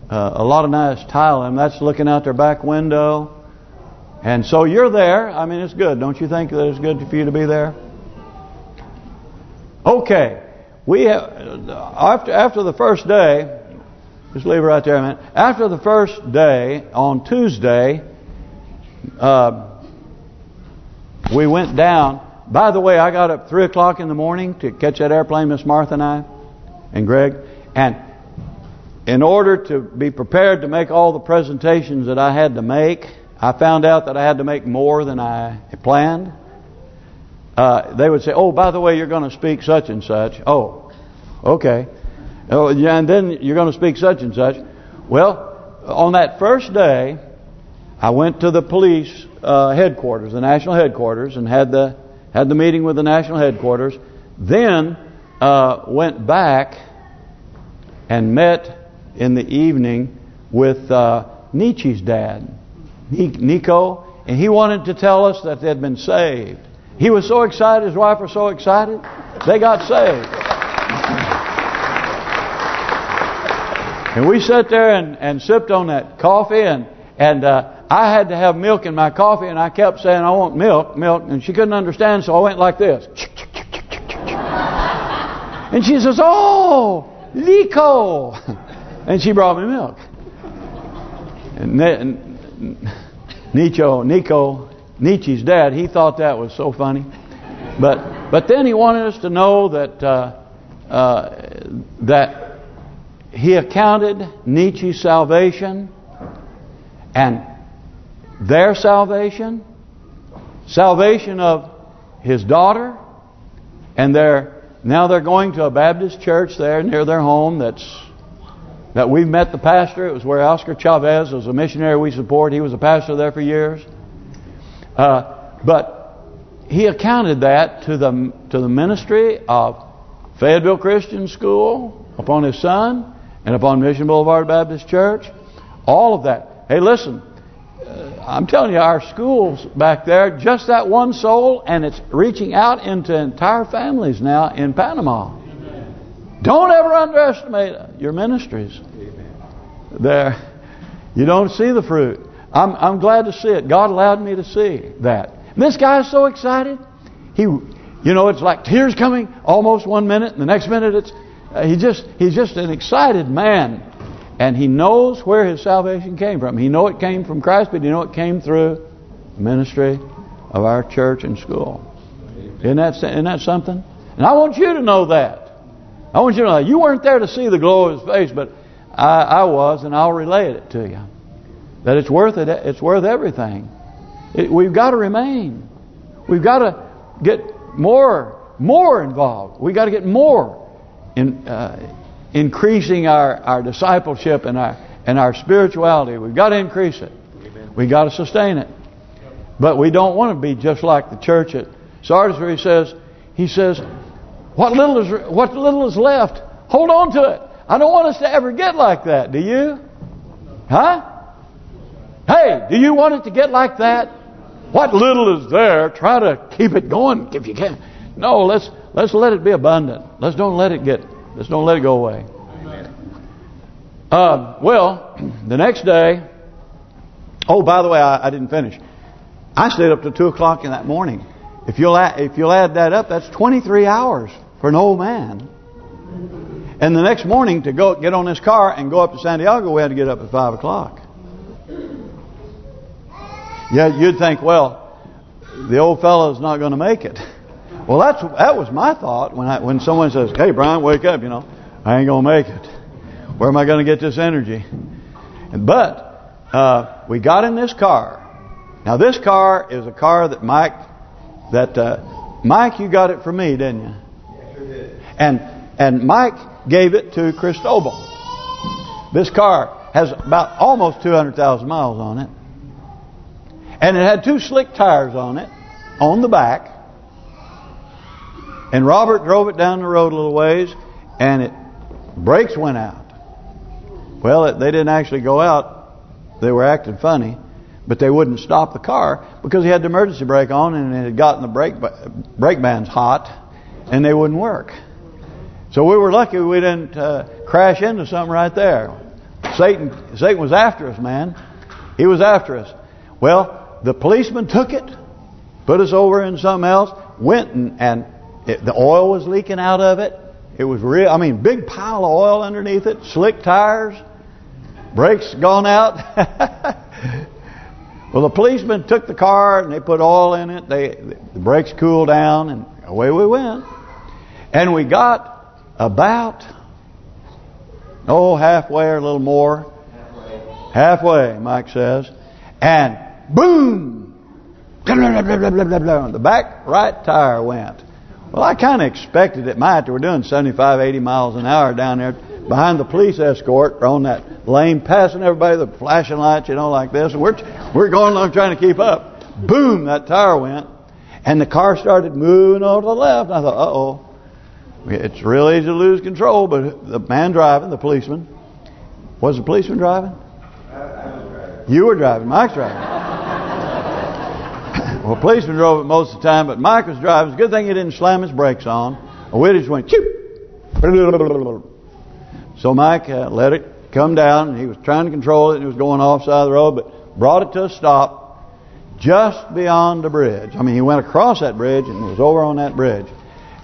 uh, a lot of nice tile in them. That's looking out their back window. And so you're there. I mean, it's good. Don't you think that it's good for you to be there? Okay. We have, after after the first day, just leave it right there a minute. After the first day, on Tuesday, uh, we went down. By the way, I got up 3 o'clock in the morning to catch that airplane, Miss Martha and I, and Greg. And in order to be prepared to make all the presentations that I had to make, I found out that I had to make more than I planned. Uh, they would say, oh, by the way, you're going to speak such and such. Oh, okay. Oh, yeah, and then you're going to speak such and such. Well, on that first day, I went to the police uh, headquarters, the national headquarters, and had the had the meeting with the national headquarters. Then uh, went back and met in the evening with uh, Nietzsche's dad, Nico, and he wanted to tell us that they had been saved. He was so excited, his wife was so excited, they got saved. And we sat there and, and sipped on that coffee, and and uh, I had to have milk in my coffee, and I kept saying, I want milk, milk, and she couldn't understand, so I went like this. And she says, oh, Nico. And she brought me milk. And then, Nico, Nico, Nietzsche's dad, he thought that was so funny. But but then he wanted us to know that uh, uh, that he accounted Nietzsche's salvation and their salvation, salvation of his daughter, and they're now they're going to a Baptist church there near their home that's that we've met the pastor. It was where Oscar Chavez was a missionary we support. He was a pastor there for years. Uh, but he accounted that to the to the ministry of Fayetteville Christian School upon his son and upon Mission Boulevard Baptist Church. All of that. Hey, listen, I'm telling you, our schools back there, just that one soul, and it's reaching out into entire families now in Panama. Amen. Don't ever underestimate your ministries. Amen. There, you don't see the fruit. I'm I'm glad to see it. God allowed me to see that. And this guy's so excited. He, you know, it's like tears coming almost one minute, and the next minute it's uh, he just he's just an excited man. And he knows where his salvation came from. He know it came from Christ, but he know it came through the ministry of our church and school. Isn't that, isn't that something? And I want you to know that. I want you to know that. You weren't there to see the glow of his face, but I, I was, and I'll relay it to you. That it's worth it. It's worth everything. It, we've got to remain. We've got to get more, more involved. We've got to get more in uh, increasing our our discipleship and our and our spirituality. We've got to increase it. We've got to sustain it. But we don't want to be just like the church at Sardis where he says, he says, what little is what little is left, hold on to it. I don't want us to ever get like that. Do you? Huh? Hey, do you want it to get like that? What little is there, try to keep it going if you can. No, let's let's let it be abundant. Let's don't let it get. Let's don't let it go away. Uh, well, the next day. Oh, by the way, I, I didn't finish. I stayed up to two o'clock in that morning. If you'll add, if you'll add that up, that's 23 hours for an old man. And the next morning to go get on this car and go up to Santiago, we had to get up at five o'clock. Yeah, you'd think, well, the old fellow's not going to make it. Well, that's that was my thought when I when someone says, "Hey, Brian, wake up," you know, I ain't going to make it. Where am I going to get this energy? But uh, we got in this car. Now, this car is a car that Mike, that uh, Mike, you got it from me, didn't you? Sure did. And and Mike gave it to Cristobal. This car has about almost 200,000 miles on it. And it had two slick tires on it, on the back. And Robert drove it down the road a little ways, and it brakes went out. Well, it, they didn't actually go out. They were acting funny, but they wouldn't stop the car because he had the emergency brake on, and it had gotten the brake brake bands hot, and they wouldn't work. So we were lucky we didn't uh, crash into something right there. Satan Satan was after us, man. He was after us. Well, the policeman took it, put us over in something else, went and, and it, the oil was leaking out of it. It was real, I mean, big pile of oil underneath it, slick tires, brakes gone out. well, the policeman took the car and they put oil in it. They The brakes cooled down and away we went. And we got about, oh, halfway or a little more. Halfway. Halfway, Mike says. And boom! The back right tire went. Well, I kind of expected it might. We're doing 75, 80 miles an hour down there behind the police escort on that lane, passing everybody, the flashing lights, you know, like this. And we're we're going along trying to keep up. Boom! That tire went. And the car started moving over to the left. And I thought, uh-oh. It's real easy to lose control, but the man driving, the policeman, was the policeman driving? I, I was driving. You were driving. Mike's driving. Well, policeman drove it most of the time, but Mike was driving. It's a good thing he didn't slam his brakes on. Or we just went, Choop! So Mike uh, let it come down. He was trying to control it. And he was going off side of the road, but brought it to a stop just beyond the bridge. I mean, he went across that bridge and was over on that bridge.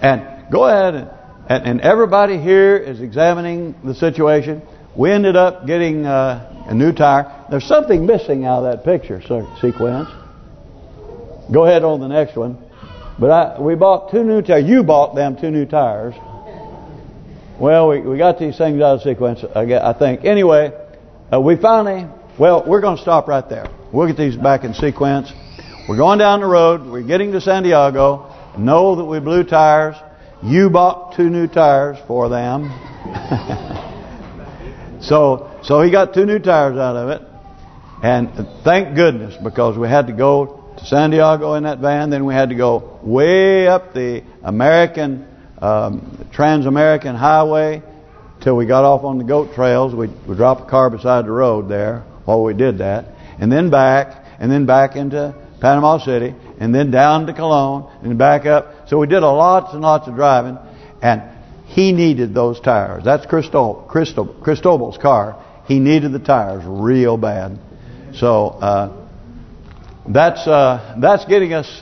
And go ahead and, and, and everybody here is examining the situation. We ended up getting uh, a new tire. There's something missing out of that picture sequence. Go ahead on the next one. But I, we bought two new tires. You bought them two new tires. Well, we we got these things out of sequence, I I think. Anyway, uh, we finally, well, we're going to stop right there. We'll get these back in sequence. We're going down the road. We're getting to Santiago. Know that we blew tires. You bought two new tires for them. so so he got two new tires out of it. And thank goodness because we had to go to Santiago in that van. Then we had to go way up the American, um, Trans-American Highway till we got off on the goat trails. We, we dropped the car beside the road there while we did that. And then back, and then back into Panama City, and then down to Colon, and back up. So we did a lots and lots of driving, and he needed those tires. That's Cristobal, Cristobal, Cristobal's car. He needed the tires real bad. So uh, that's uh, that's getting us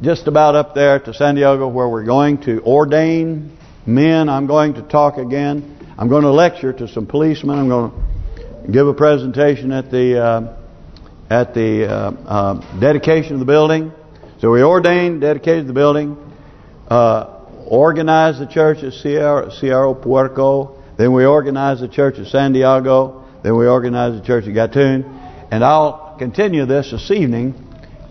just about up there to Santiago where we're going to ordain men. I'm going to talk again. I'm going to lecture to some policemen. I'm going to give a presentation at the uh, at the uh, uh, dedication of the building. So we ordained, dedicated the building, uh, organized the church at Cerro, Cerro Puerco. Then we organized the church at Santiago. Then we organized the church at Gatun. And I'll continue this this evening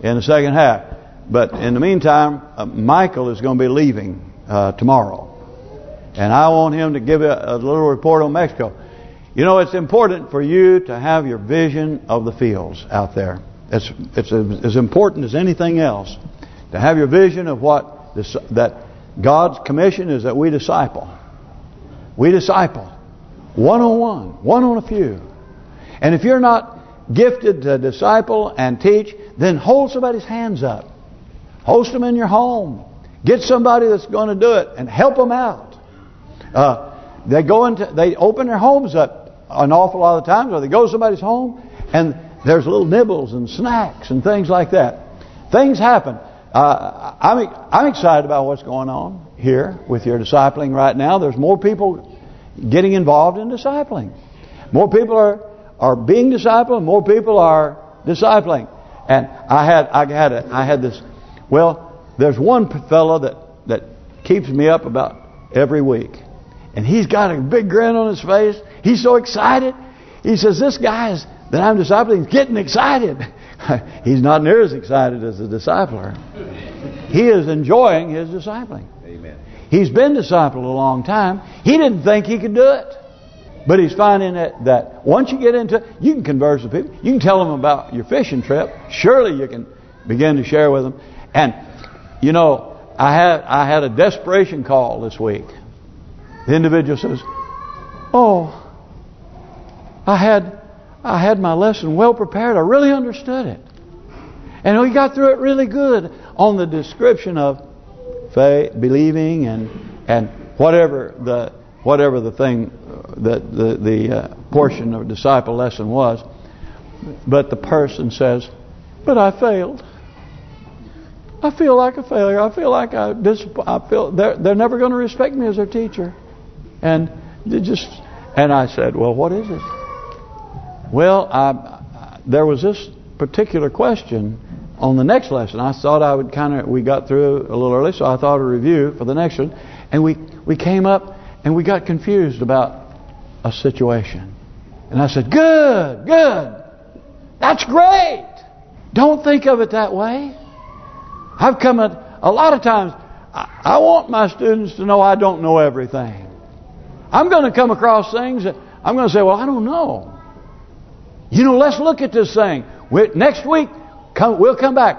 in the second half. But in the meantime, uh, Michael is going to be leaving uh, tomorrow. And I want him to give a, a little report on Mexico. You know, it's important for you to have your vision of the fields out there. It's it's as important as anything else to have your vision of what this, that God's commission is that we disciple. We disciple one on one, one on a few. And if you're not gifted to disciple and teach, then hold somebody's hands up. Host them in your home. Get somebody that's going to do it and help them out. Uh, they go into, they open their homes up an awful lot of times, or they go to somebody's home and there's little nibbles and snacks and things like that. Things happen. Uh, I'm I'm excited about what's going on here with your discipling right now. There's more people getting involved in discipling. More people are are being discipled. More people are discipling. And I had I had a, I had this well, there's one fellow that, that keeps me up about every week. And he's got a big grin on his face. He's so excited. He says, this guy is, that I'm discipling is getting excited. he's not near as excited as the discipler. He is enjoying his discipling. Amen. He's been discipled a long time. He didn't think he could do it. But he's finding that, that once you get into it, you can converse with people. You can tell them about your fishing trip. Surely you can begin to share with them. And you know, I had I had a desperation call this week. The individual says, "Oh, I had I had my lesson well prepared. I really understood it, and oh, we got through it really good on the description of faith, believing, and and whatever the whatever the thing that the the uh, portion of disciple lesson was. But the person says, "But I failed." I feel like a failure. I feel like I I feel they're they're never going to respect me as their teacher. And just and I said, "Well, what is it?" Well, I, there was this particular question on the next lesson. I thought I would kind of we got through a little early, so I thought a review for the next one. And we we came up and we got confused about a situation. And I said, "Good, good. That's great. Don't think of it that way." I've come at a lot of times. I, I want my students to know I don't know everything. I'm going to come across things that I'm going to say, well, I don't know. You know, let's look at this thing. we next week, come, we'll come back.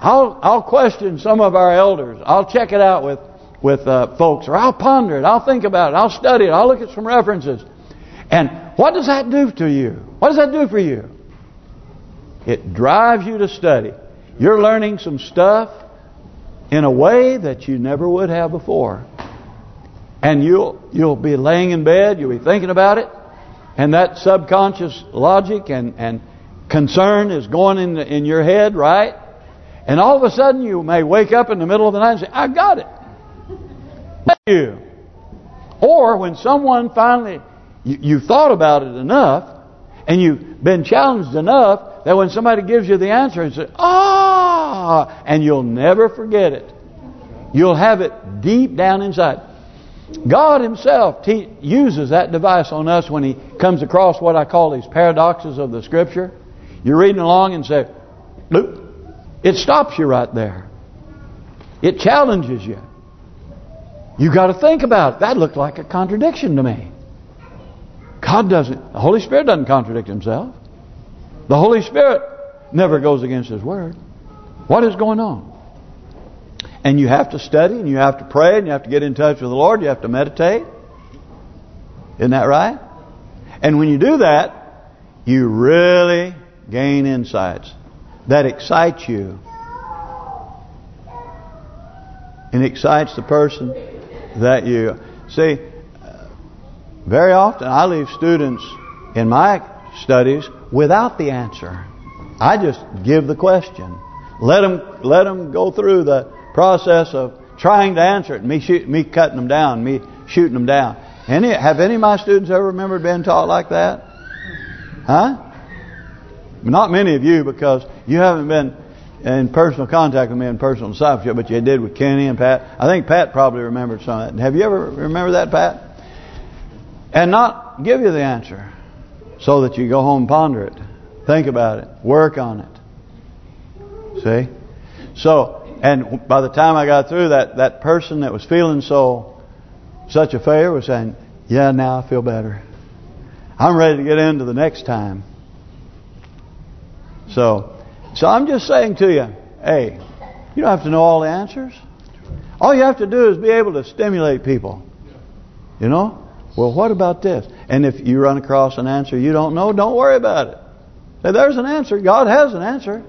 I'll I'll question some of our elders. I'll check it out with with uh, folks, or I'll ponder it. I'll think about it. I'll study it. I'll look at some references. And what does that do to you? What does that do for you? It drives you to study. You're learning some stuff in a way that you never would have before. And you'll you'll be laying in bed, you'll be thinking about it, and that subconscious logic and and concern is going in the, in your head, right? And all of a sudden you may wake up in the middle of the night and say, I got it. You. Or when someone finally, you, you thought about it enough, and you've been challenged enough that when somebody gives you the answer and say, ah, and you'll never forget it. You'll have it deep down inside. God himself uses that device on us when he comes across what I call these paradoxes of the Scripture. You're reading along and say, look, it stops you right there. It challenges you. You got to think about it. That looked like a contradiction to me. God doesn't, the Holy Spirit doesn't contradict himself. The Holy Spirit never goes against His Word. What is going on? And you have to study, and you have to pray, and you have to get in touch with the Lord. You have to meditate. Isn't that right? And when you do that, you really gain insights that excite you. And excites the person that you... See, very often I leave students in my studies without the answer. I just give the question. Let them let them go through the process of trying to answer it. Me shoot, me cutting them down, me shooting them down. Any have any of my students ever remembered being taught like that? Huh? Not many of you because you haven't been in personal contact with me in personal discipleship, but you did with Kenny and Pat. I think Pat probably remembered some of that. Have you ever remember that, Pat? And not give you the answer so that you go home and ponder it. Think about it. Work on it. See? So, and by the time I got through, that that person that was feeling so such a failure was saying, "Yeah, now I feel better. I'm ready to get into the next time." So, so I'm just saying to you, hey, you don't have to know all the answers. All you have to do is be able to stimulate people. You know? Well, what about this? And if you run across an answer you don't know, don't worry about it. Say, there's an answer. God has an answer.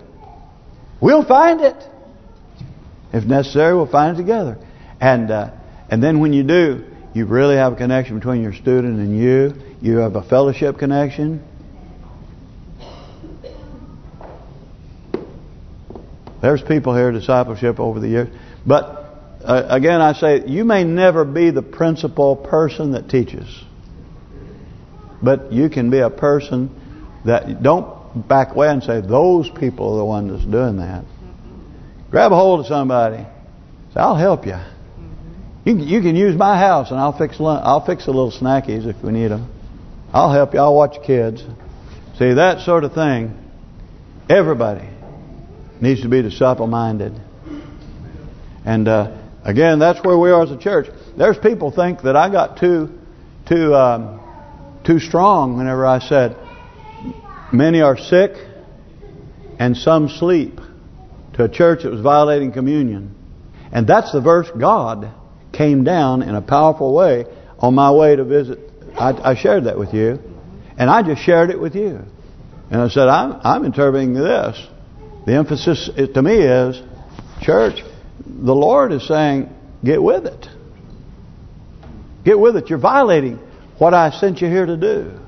We'll find it. If necessary, we'll find it together. And uh, and then when you do, you really have a connection between your student and you. You have a fellowship connection. There's people here, discipleship over the years. But uh, again, I say, you may never be the principal person that teaches. But you can be a person that don't back away and say, those people are the ones that's doing that. Grab a hold of somebody. Say, I'll help you. You can, you can use my house and I'll fix lunch. I'll fix the little snackies if we need them. I'll help you. I'll watch kids. See, that sort of thing, everybody needs to be disciple-minded. And uh, again, that's where we are as a church. There's people think that I got too too um, too strong whenever I said many are sick and some sleep to a church that was violating communion. And that's the verse God came down in a powerful way on my way to visit. I, I shared that with you. And I just shared it with you. And I said, I'm, I'm interpreting this the emphasis eh, to me is, church, the Lord is saying, get with it. Get with it. You're violating what I sent you here to do.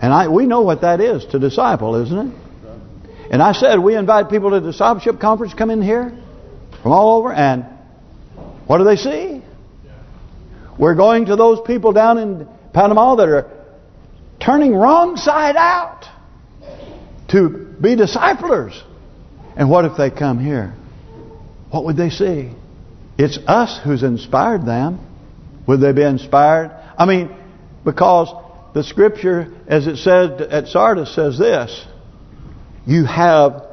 And I we know what that is, to disciple, isn't it? And I said, we invite people to discipleship conference, come in here from all over, and what do they see? We're going to those people down in Panama that are turning wrong side out to be disciplers. And what if they come here? What would they see? It's us who's inspired them. Would they be inspired? I mean, because the scripture, as it said at Sardis, says this. You have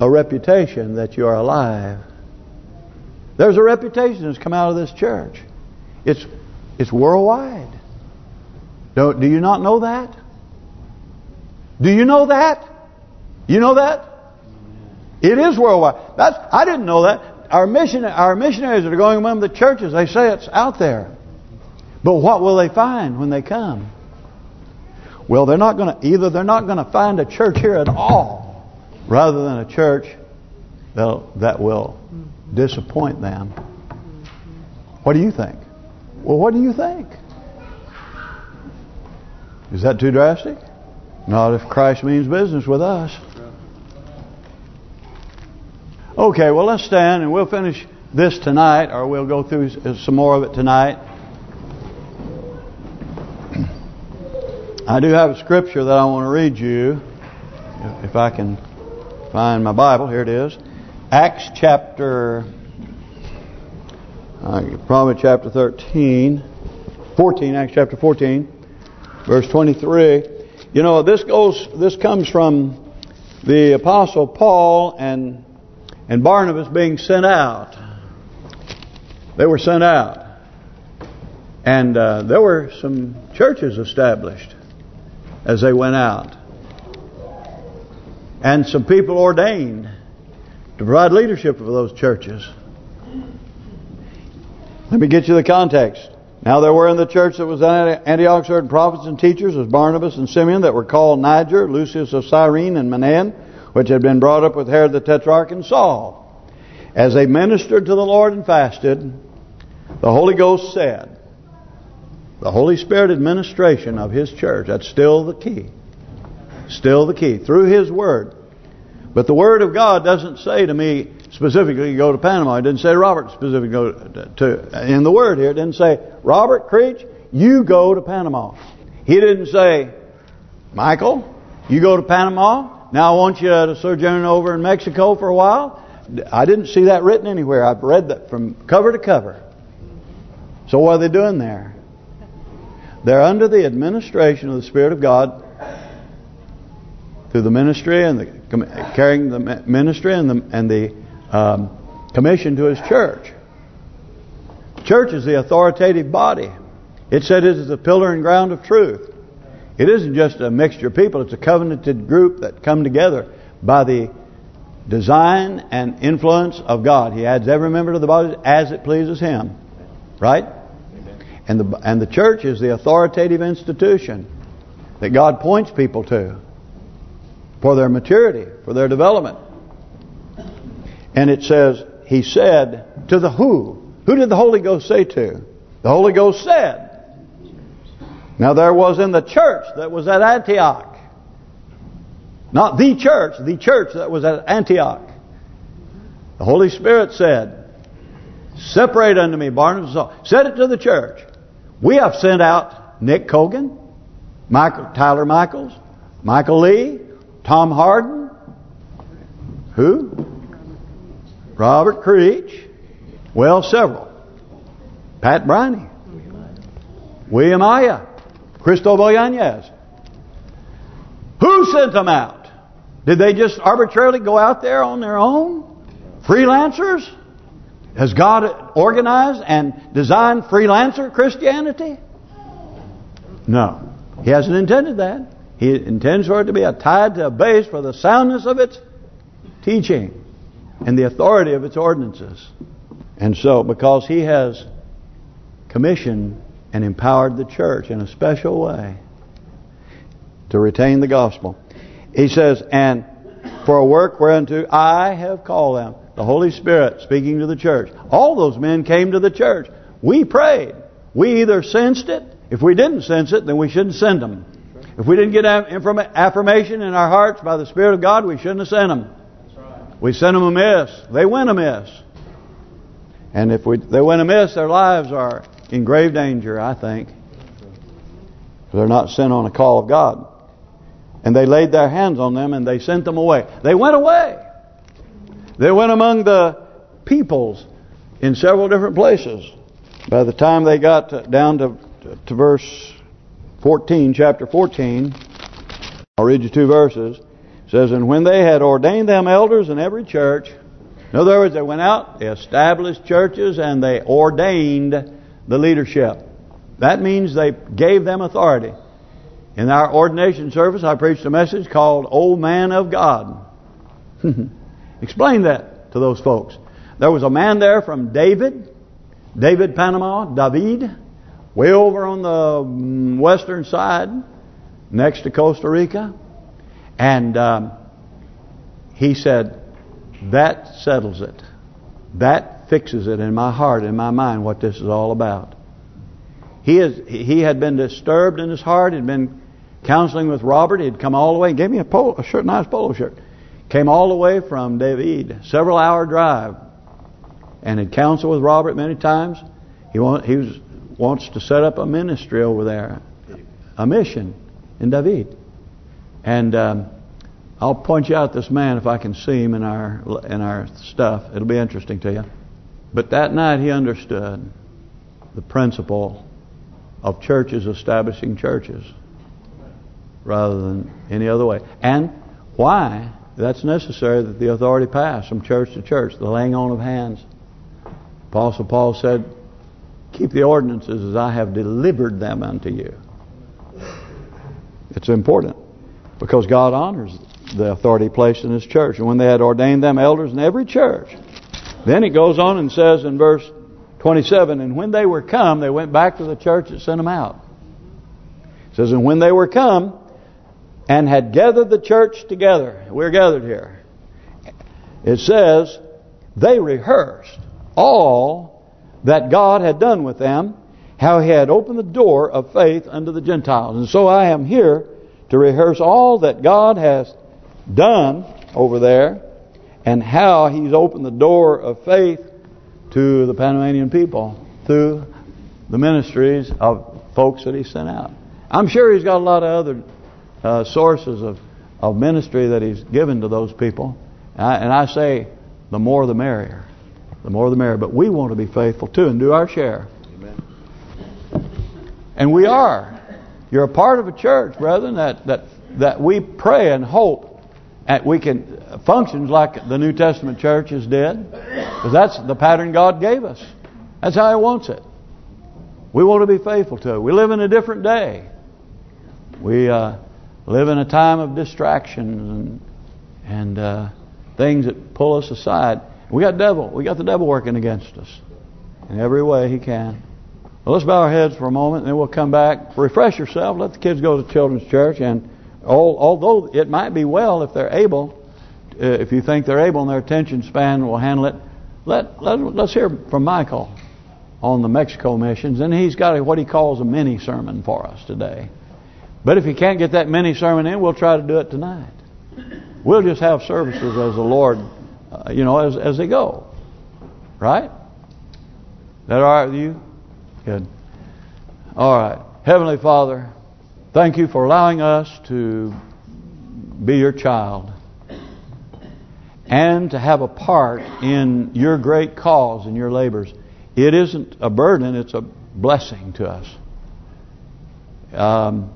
a reputation that you are alive. There's a reputation that's come out of this church. It's it's worldwide. Don't, do you not know that? Do you know that? You know that? It is worldwide. That's I didn't know that. Our mission, our missionaries that are going among the churches, they say it's out there. But what will they find when they come? Well, they're not going to either. They're not going to find a church here at all, rather than a church that that will disappoint them. What do you think? Well, what do you think? Is that too drastic? Not if Christ means business with us. Okay, well, let's stand and we'll finish this tonight, or we'll go through some more of it tonight. I do have a scripture that I want to read you, if I can find my Bible. Here it is. Acts chapter, uh, probably chapter 13, 14, Acts chapter 14, verse 23. You know, this goes, this comes from the Apostle Paul and and Barnabas being sent out. They were sent out. And uh, there were some churches established as they went out. And some people ordained to provide leadership for those churches. Let me get you the context. Now there were in the church that was in Antioch certain prophets and teachers as Barnabas and Simeon that were called Niger, Lucius of Cyrene, and Manaen, which had been brought up with Herod the Tetrarch and Saul. As they ministered to the Lord and fasted, the Holy Ghost said, the Holy Spirit administration of His church, that's still the key. Still the key. Through His Word. But the Word of God doesn't say to me specifically go to Panama. It didn't say Robert specifically go to, in the Word here. It didn't say, Robert Creech, you go to Panama. He didn't say, Michael, you go to Panama. Now I want you to sojourn over in Mexico for a while. I didn't see that written anywhere. I've read that from cover to cover. So what are they doing there? They're under the administration of the Spirit of God through the ministry and the carrying the ministry and the and the um, commission to his church. Church is the authoritative body. It said it is the pillar and ground of truth. It isn't just a mixture of people. It's a covenanted group that come together by the design and influence of God. He adds every member to the body as it pleases Him. Right? And the and the church is the authoritative institution that God points people to for their maturity, for their development. And it says, He said to the who? Who did the Holy Ghost say to? The Holy Ghost said. Now there was in the church that was at Antioch. Not the church, the church that was at Antioch. The Holy Spirit said, Separate unto me Barnabas and. Said it to the church. We have sent out Nick Cogan, Michael Tyler Michaels, Michael Lee, Tom Harden, who? Robert Creech, well, several. Pat Briney, William Aya, Cristobal Yanez. Who sent them out? Did they just arbitrarily go out there on their own? Freelancers? Has God organized and designed freelancer Christianity? No. He hasn't intended that. He intends for it to be a tied to a base for the soundness of its teaching and the authority of its ordinances. And so, because he has commissioned and empowered the church in a special way to retain the gospel. He says, and for a work whereunto I have called them. The Holy Spirit speaking to the church. All those men came to the church. We prayed. We either sensed it. If we didn't sense it, then we shouldn't send them. If we didn't get affirmation in our hearts by the Spirit of God, we shouldn't have sent them. We sent them amiss. They went amiss. And if we they went amiss, their lives are in grave danger, I think. They're not sent on a call of God. And they laid their hands on them and they sent them away. They went away. They went among the peoples in several different places. By the time they got down to, to verse 14, chapter 14, I'll read you two verses. It says, And when they had ordained them elders in every church, in other words, they went out, they established churches, and they ordained the leadership. That means they gave them authority. In our ordination service, I preached a message called Old Man of God. Explain that to those folks. There was a man there from David, David Panama, David, way over on the mm, western side, next to Costa Rica. And um, he said, that settles it. That fixes it in my heart, in my mind, what this is all about. He is he had been disturbed in his heart. He'd been counseling with Robert. He'd come all the way. Gave me a polo, a shirt, nice polo shirt. Came all the way from David, several hour drive, and had counseled with Robert many times. He want, he was, wants to set up a ministry over there, a mission in David, and. Um, I'll point you out this man if I can see him in our in our stuff. It'll be interesting to you. But that night he understood the principle of churches establishing churches rather than any other way. And why that's necessary that the authority pass from church to church, the laying on of hands. Apostle Paul said, keep the ordinances as I have delivered them unto you. It's important because God honors the authority placed in His church. And when they had ordained them elders in every church, then it goes on and says in verse 27, And when they were come, they went back to the church that sent them out. It says, And when they were come, and had gathered the church together, we're gathered here, it says, they rehearsed all that God had done with them, how He had opened the door of faith unto the Gentiles. And so I am here to rehearse all that God has done over there and how he's opened the door of faith to the Panamanian people through the ministries of folks that he sent out. I'm sure he's got a lot of other uh, sources of, of ministry that he's given to those people. And I, and I say, the more the merrier. The more the merrier. But we want to be faithful too and do our share. Amen. And we are. You're a part of a church, brethren, that, that that we pray and hope and we can functions like the New Testament churches did, because that's the pattern God gave us. That's how He wants it. We want to be faithful to it. We live in a different day. We uh, live in a time of distractions and and uh, things that pull us aside. We got devil. We got the devil working against us in every way he can. Well, let's bow our heads for a moment, and then we'll come back. Refresh yourself. Let the kids go to children's church, and although it might be well if they're able, uh, if you think they're able and their attention span will handle it, let, let let's hear from Michael on the Mexico missions, and he's got what he calls a mini sermon for us today. But if you can't get that mini sermon in, we'll try to do it tonight. We'll just have services as the Lord, uh, you know, as as they go. Right? That all right with you? Good. All right. Heavenly Father, thank you for allowing us to be your child and to have a part in your great cause and your labors. It isn't a burden, it's a blessing to us. Um,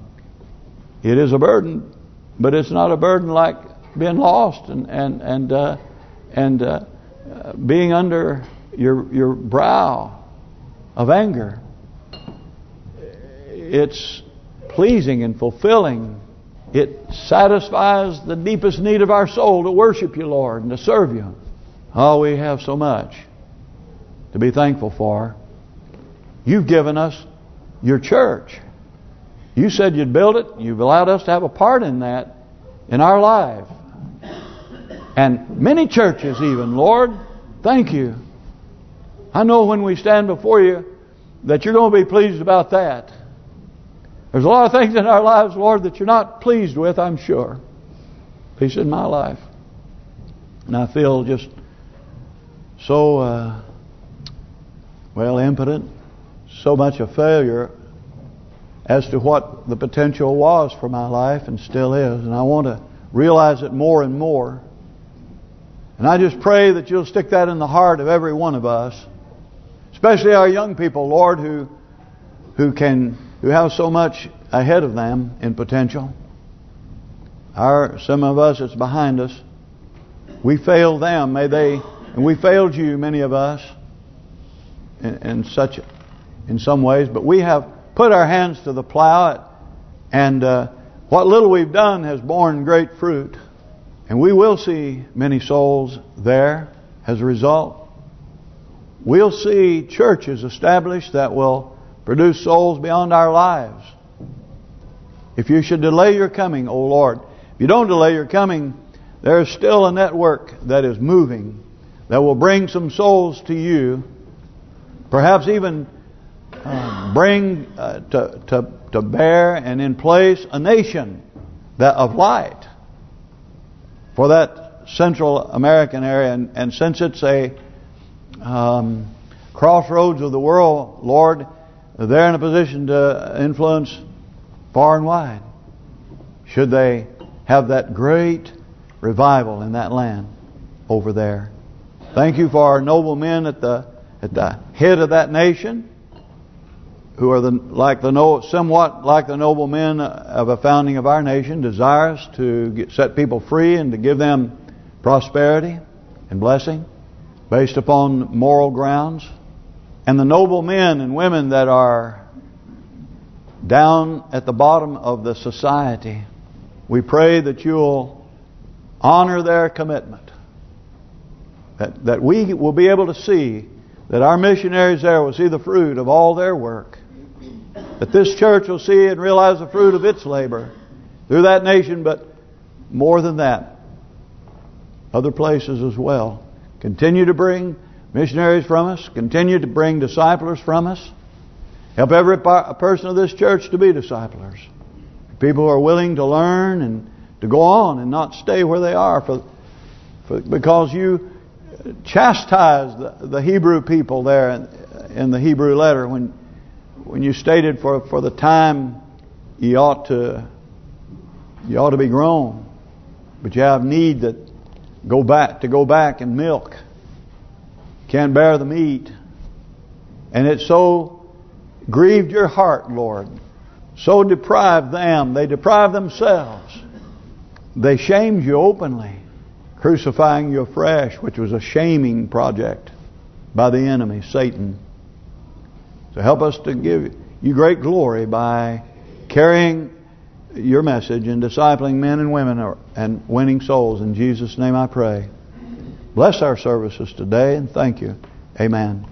it is a burden, but it's not a burden like being lost and and and uh, and uh, being under your your brow of anger. It's pleasing and fulfilling. It satisfies the deepest need of our soul to worship you, Lord, and to serve you. Oh, we have so much to be thankful for. You've given us your church. You said you'd build it. You've allowed us to have a part in that in our life. And many churches even, Lord, thank you. I know when we stand before you that you're going to be pleased about that. There's a lot of things in our lives, Lord, that you're not pleased with, I'm sure. Peace in my life. And I feel just so, uh, well, impotent, so much a failure as to what the potential was for my life and still is. And I want to realize it more and more. And I just pray that you'll stick that in the heart of every one of us, especially our young people, Lord, who who can who have so much ahead of them in potential. Our some of us it's behind us. We failed them, may they, and we failed you, many of us, in, in such, in some ways. But we have put our hands to the plow, and uh, what little we've done has borne great fruit. And we will see many souls there as a result. We'll see churches established that will produce souls beyond our lives. If you should delay your coming, O Lord, if you don't delay your coming, there is still a network that is moving that will bring some souls to you, perhaps even uh, bring uh, to, to to bear and in place a nation that of light for that Central American area. And, and since it's a um, crossroads of the world, Lord, they're in a position to influence far and wide. Should they have that great revival in that land over there. Thank you for our noble men at the at the head of that nation who are the like the no, somewhat like the noble men of a founding of our nation, desirous to get, set people free and to give them prosperity and blessing based upon moral grounds. And the noble men and women that are down at the bottom of the society, we pray that you'll honor their commitment. That, that we will be able to see that our missionaries there will see the fruit of all their work that this church will see and realize the fruit of its labor through that nation, but more than that, other places as well. Continue to bring missionaries from us. Continue to bring disciplers from us. Help every person of this church to be disciplers. People who are willing to learn and to go on and not stay where they are for, for because you chastised the, the Hebrew people there in, in the Hebrew letter when when you stated for for the time you ought to you ought to be grown, but you have need that go back to go back and milk. Can't bear the meat, and it so grieved your heart, Lord. So deprived them, they deprived themselves they shamed you openly, crucifying you afresh, which was a shaming project by the enemy, Satan. So help us to give you great glory by carrying your message and discipling men and women and winning souls. In Jesus' name I pray. Bless our services today and thank you. Amen.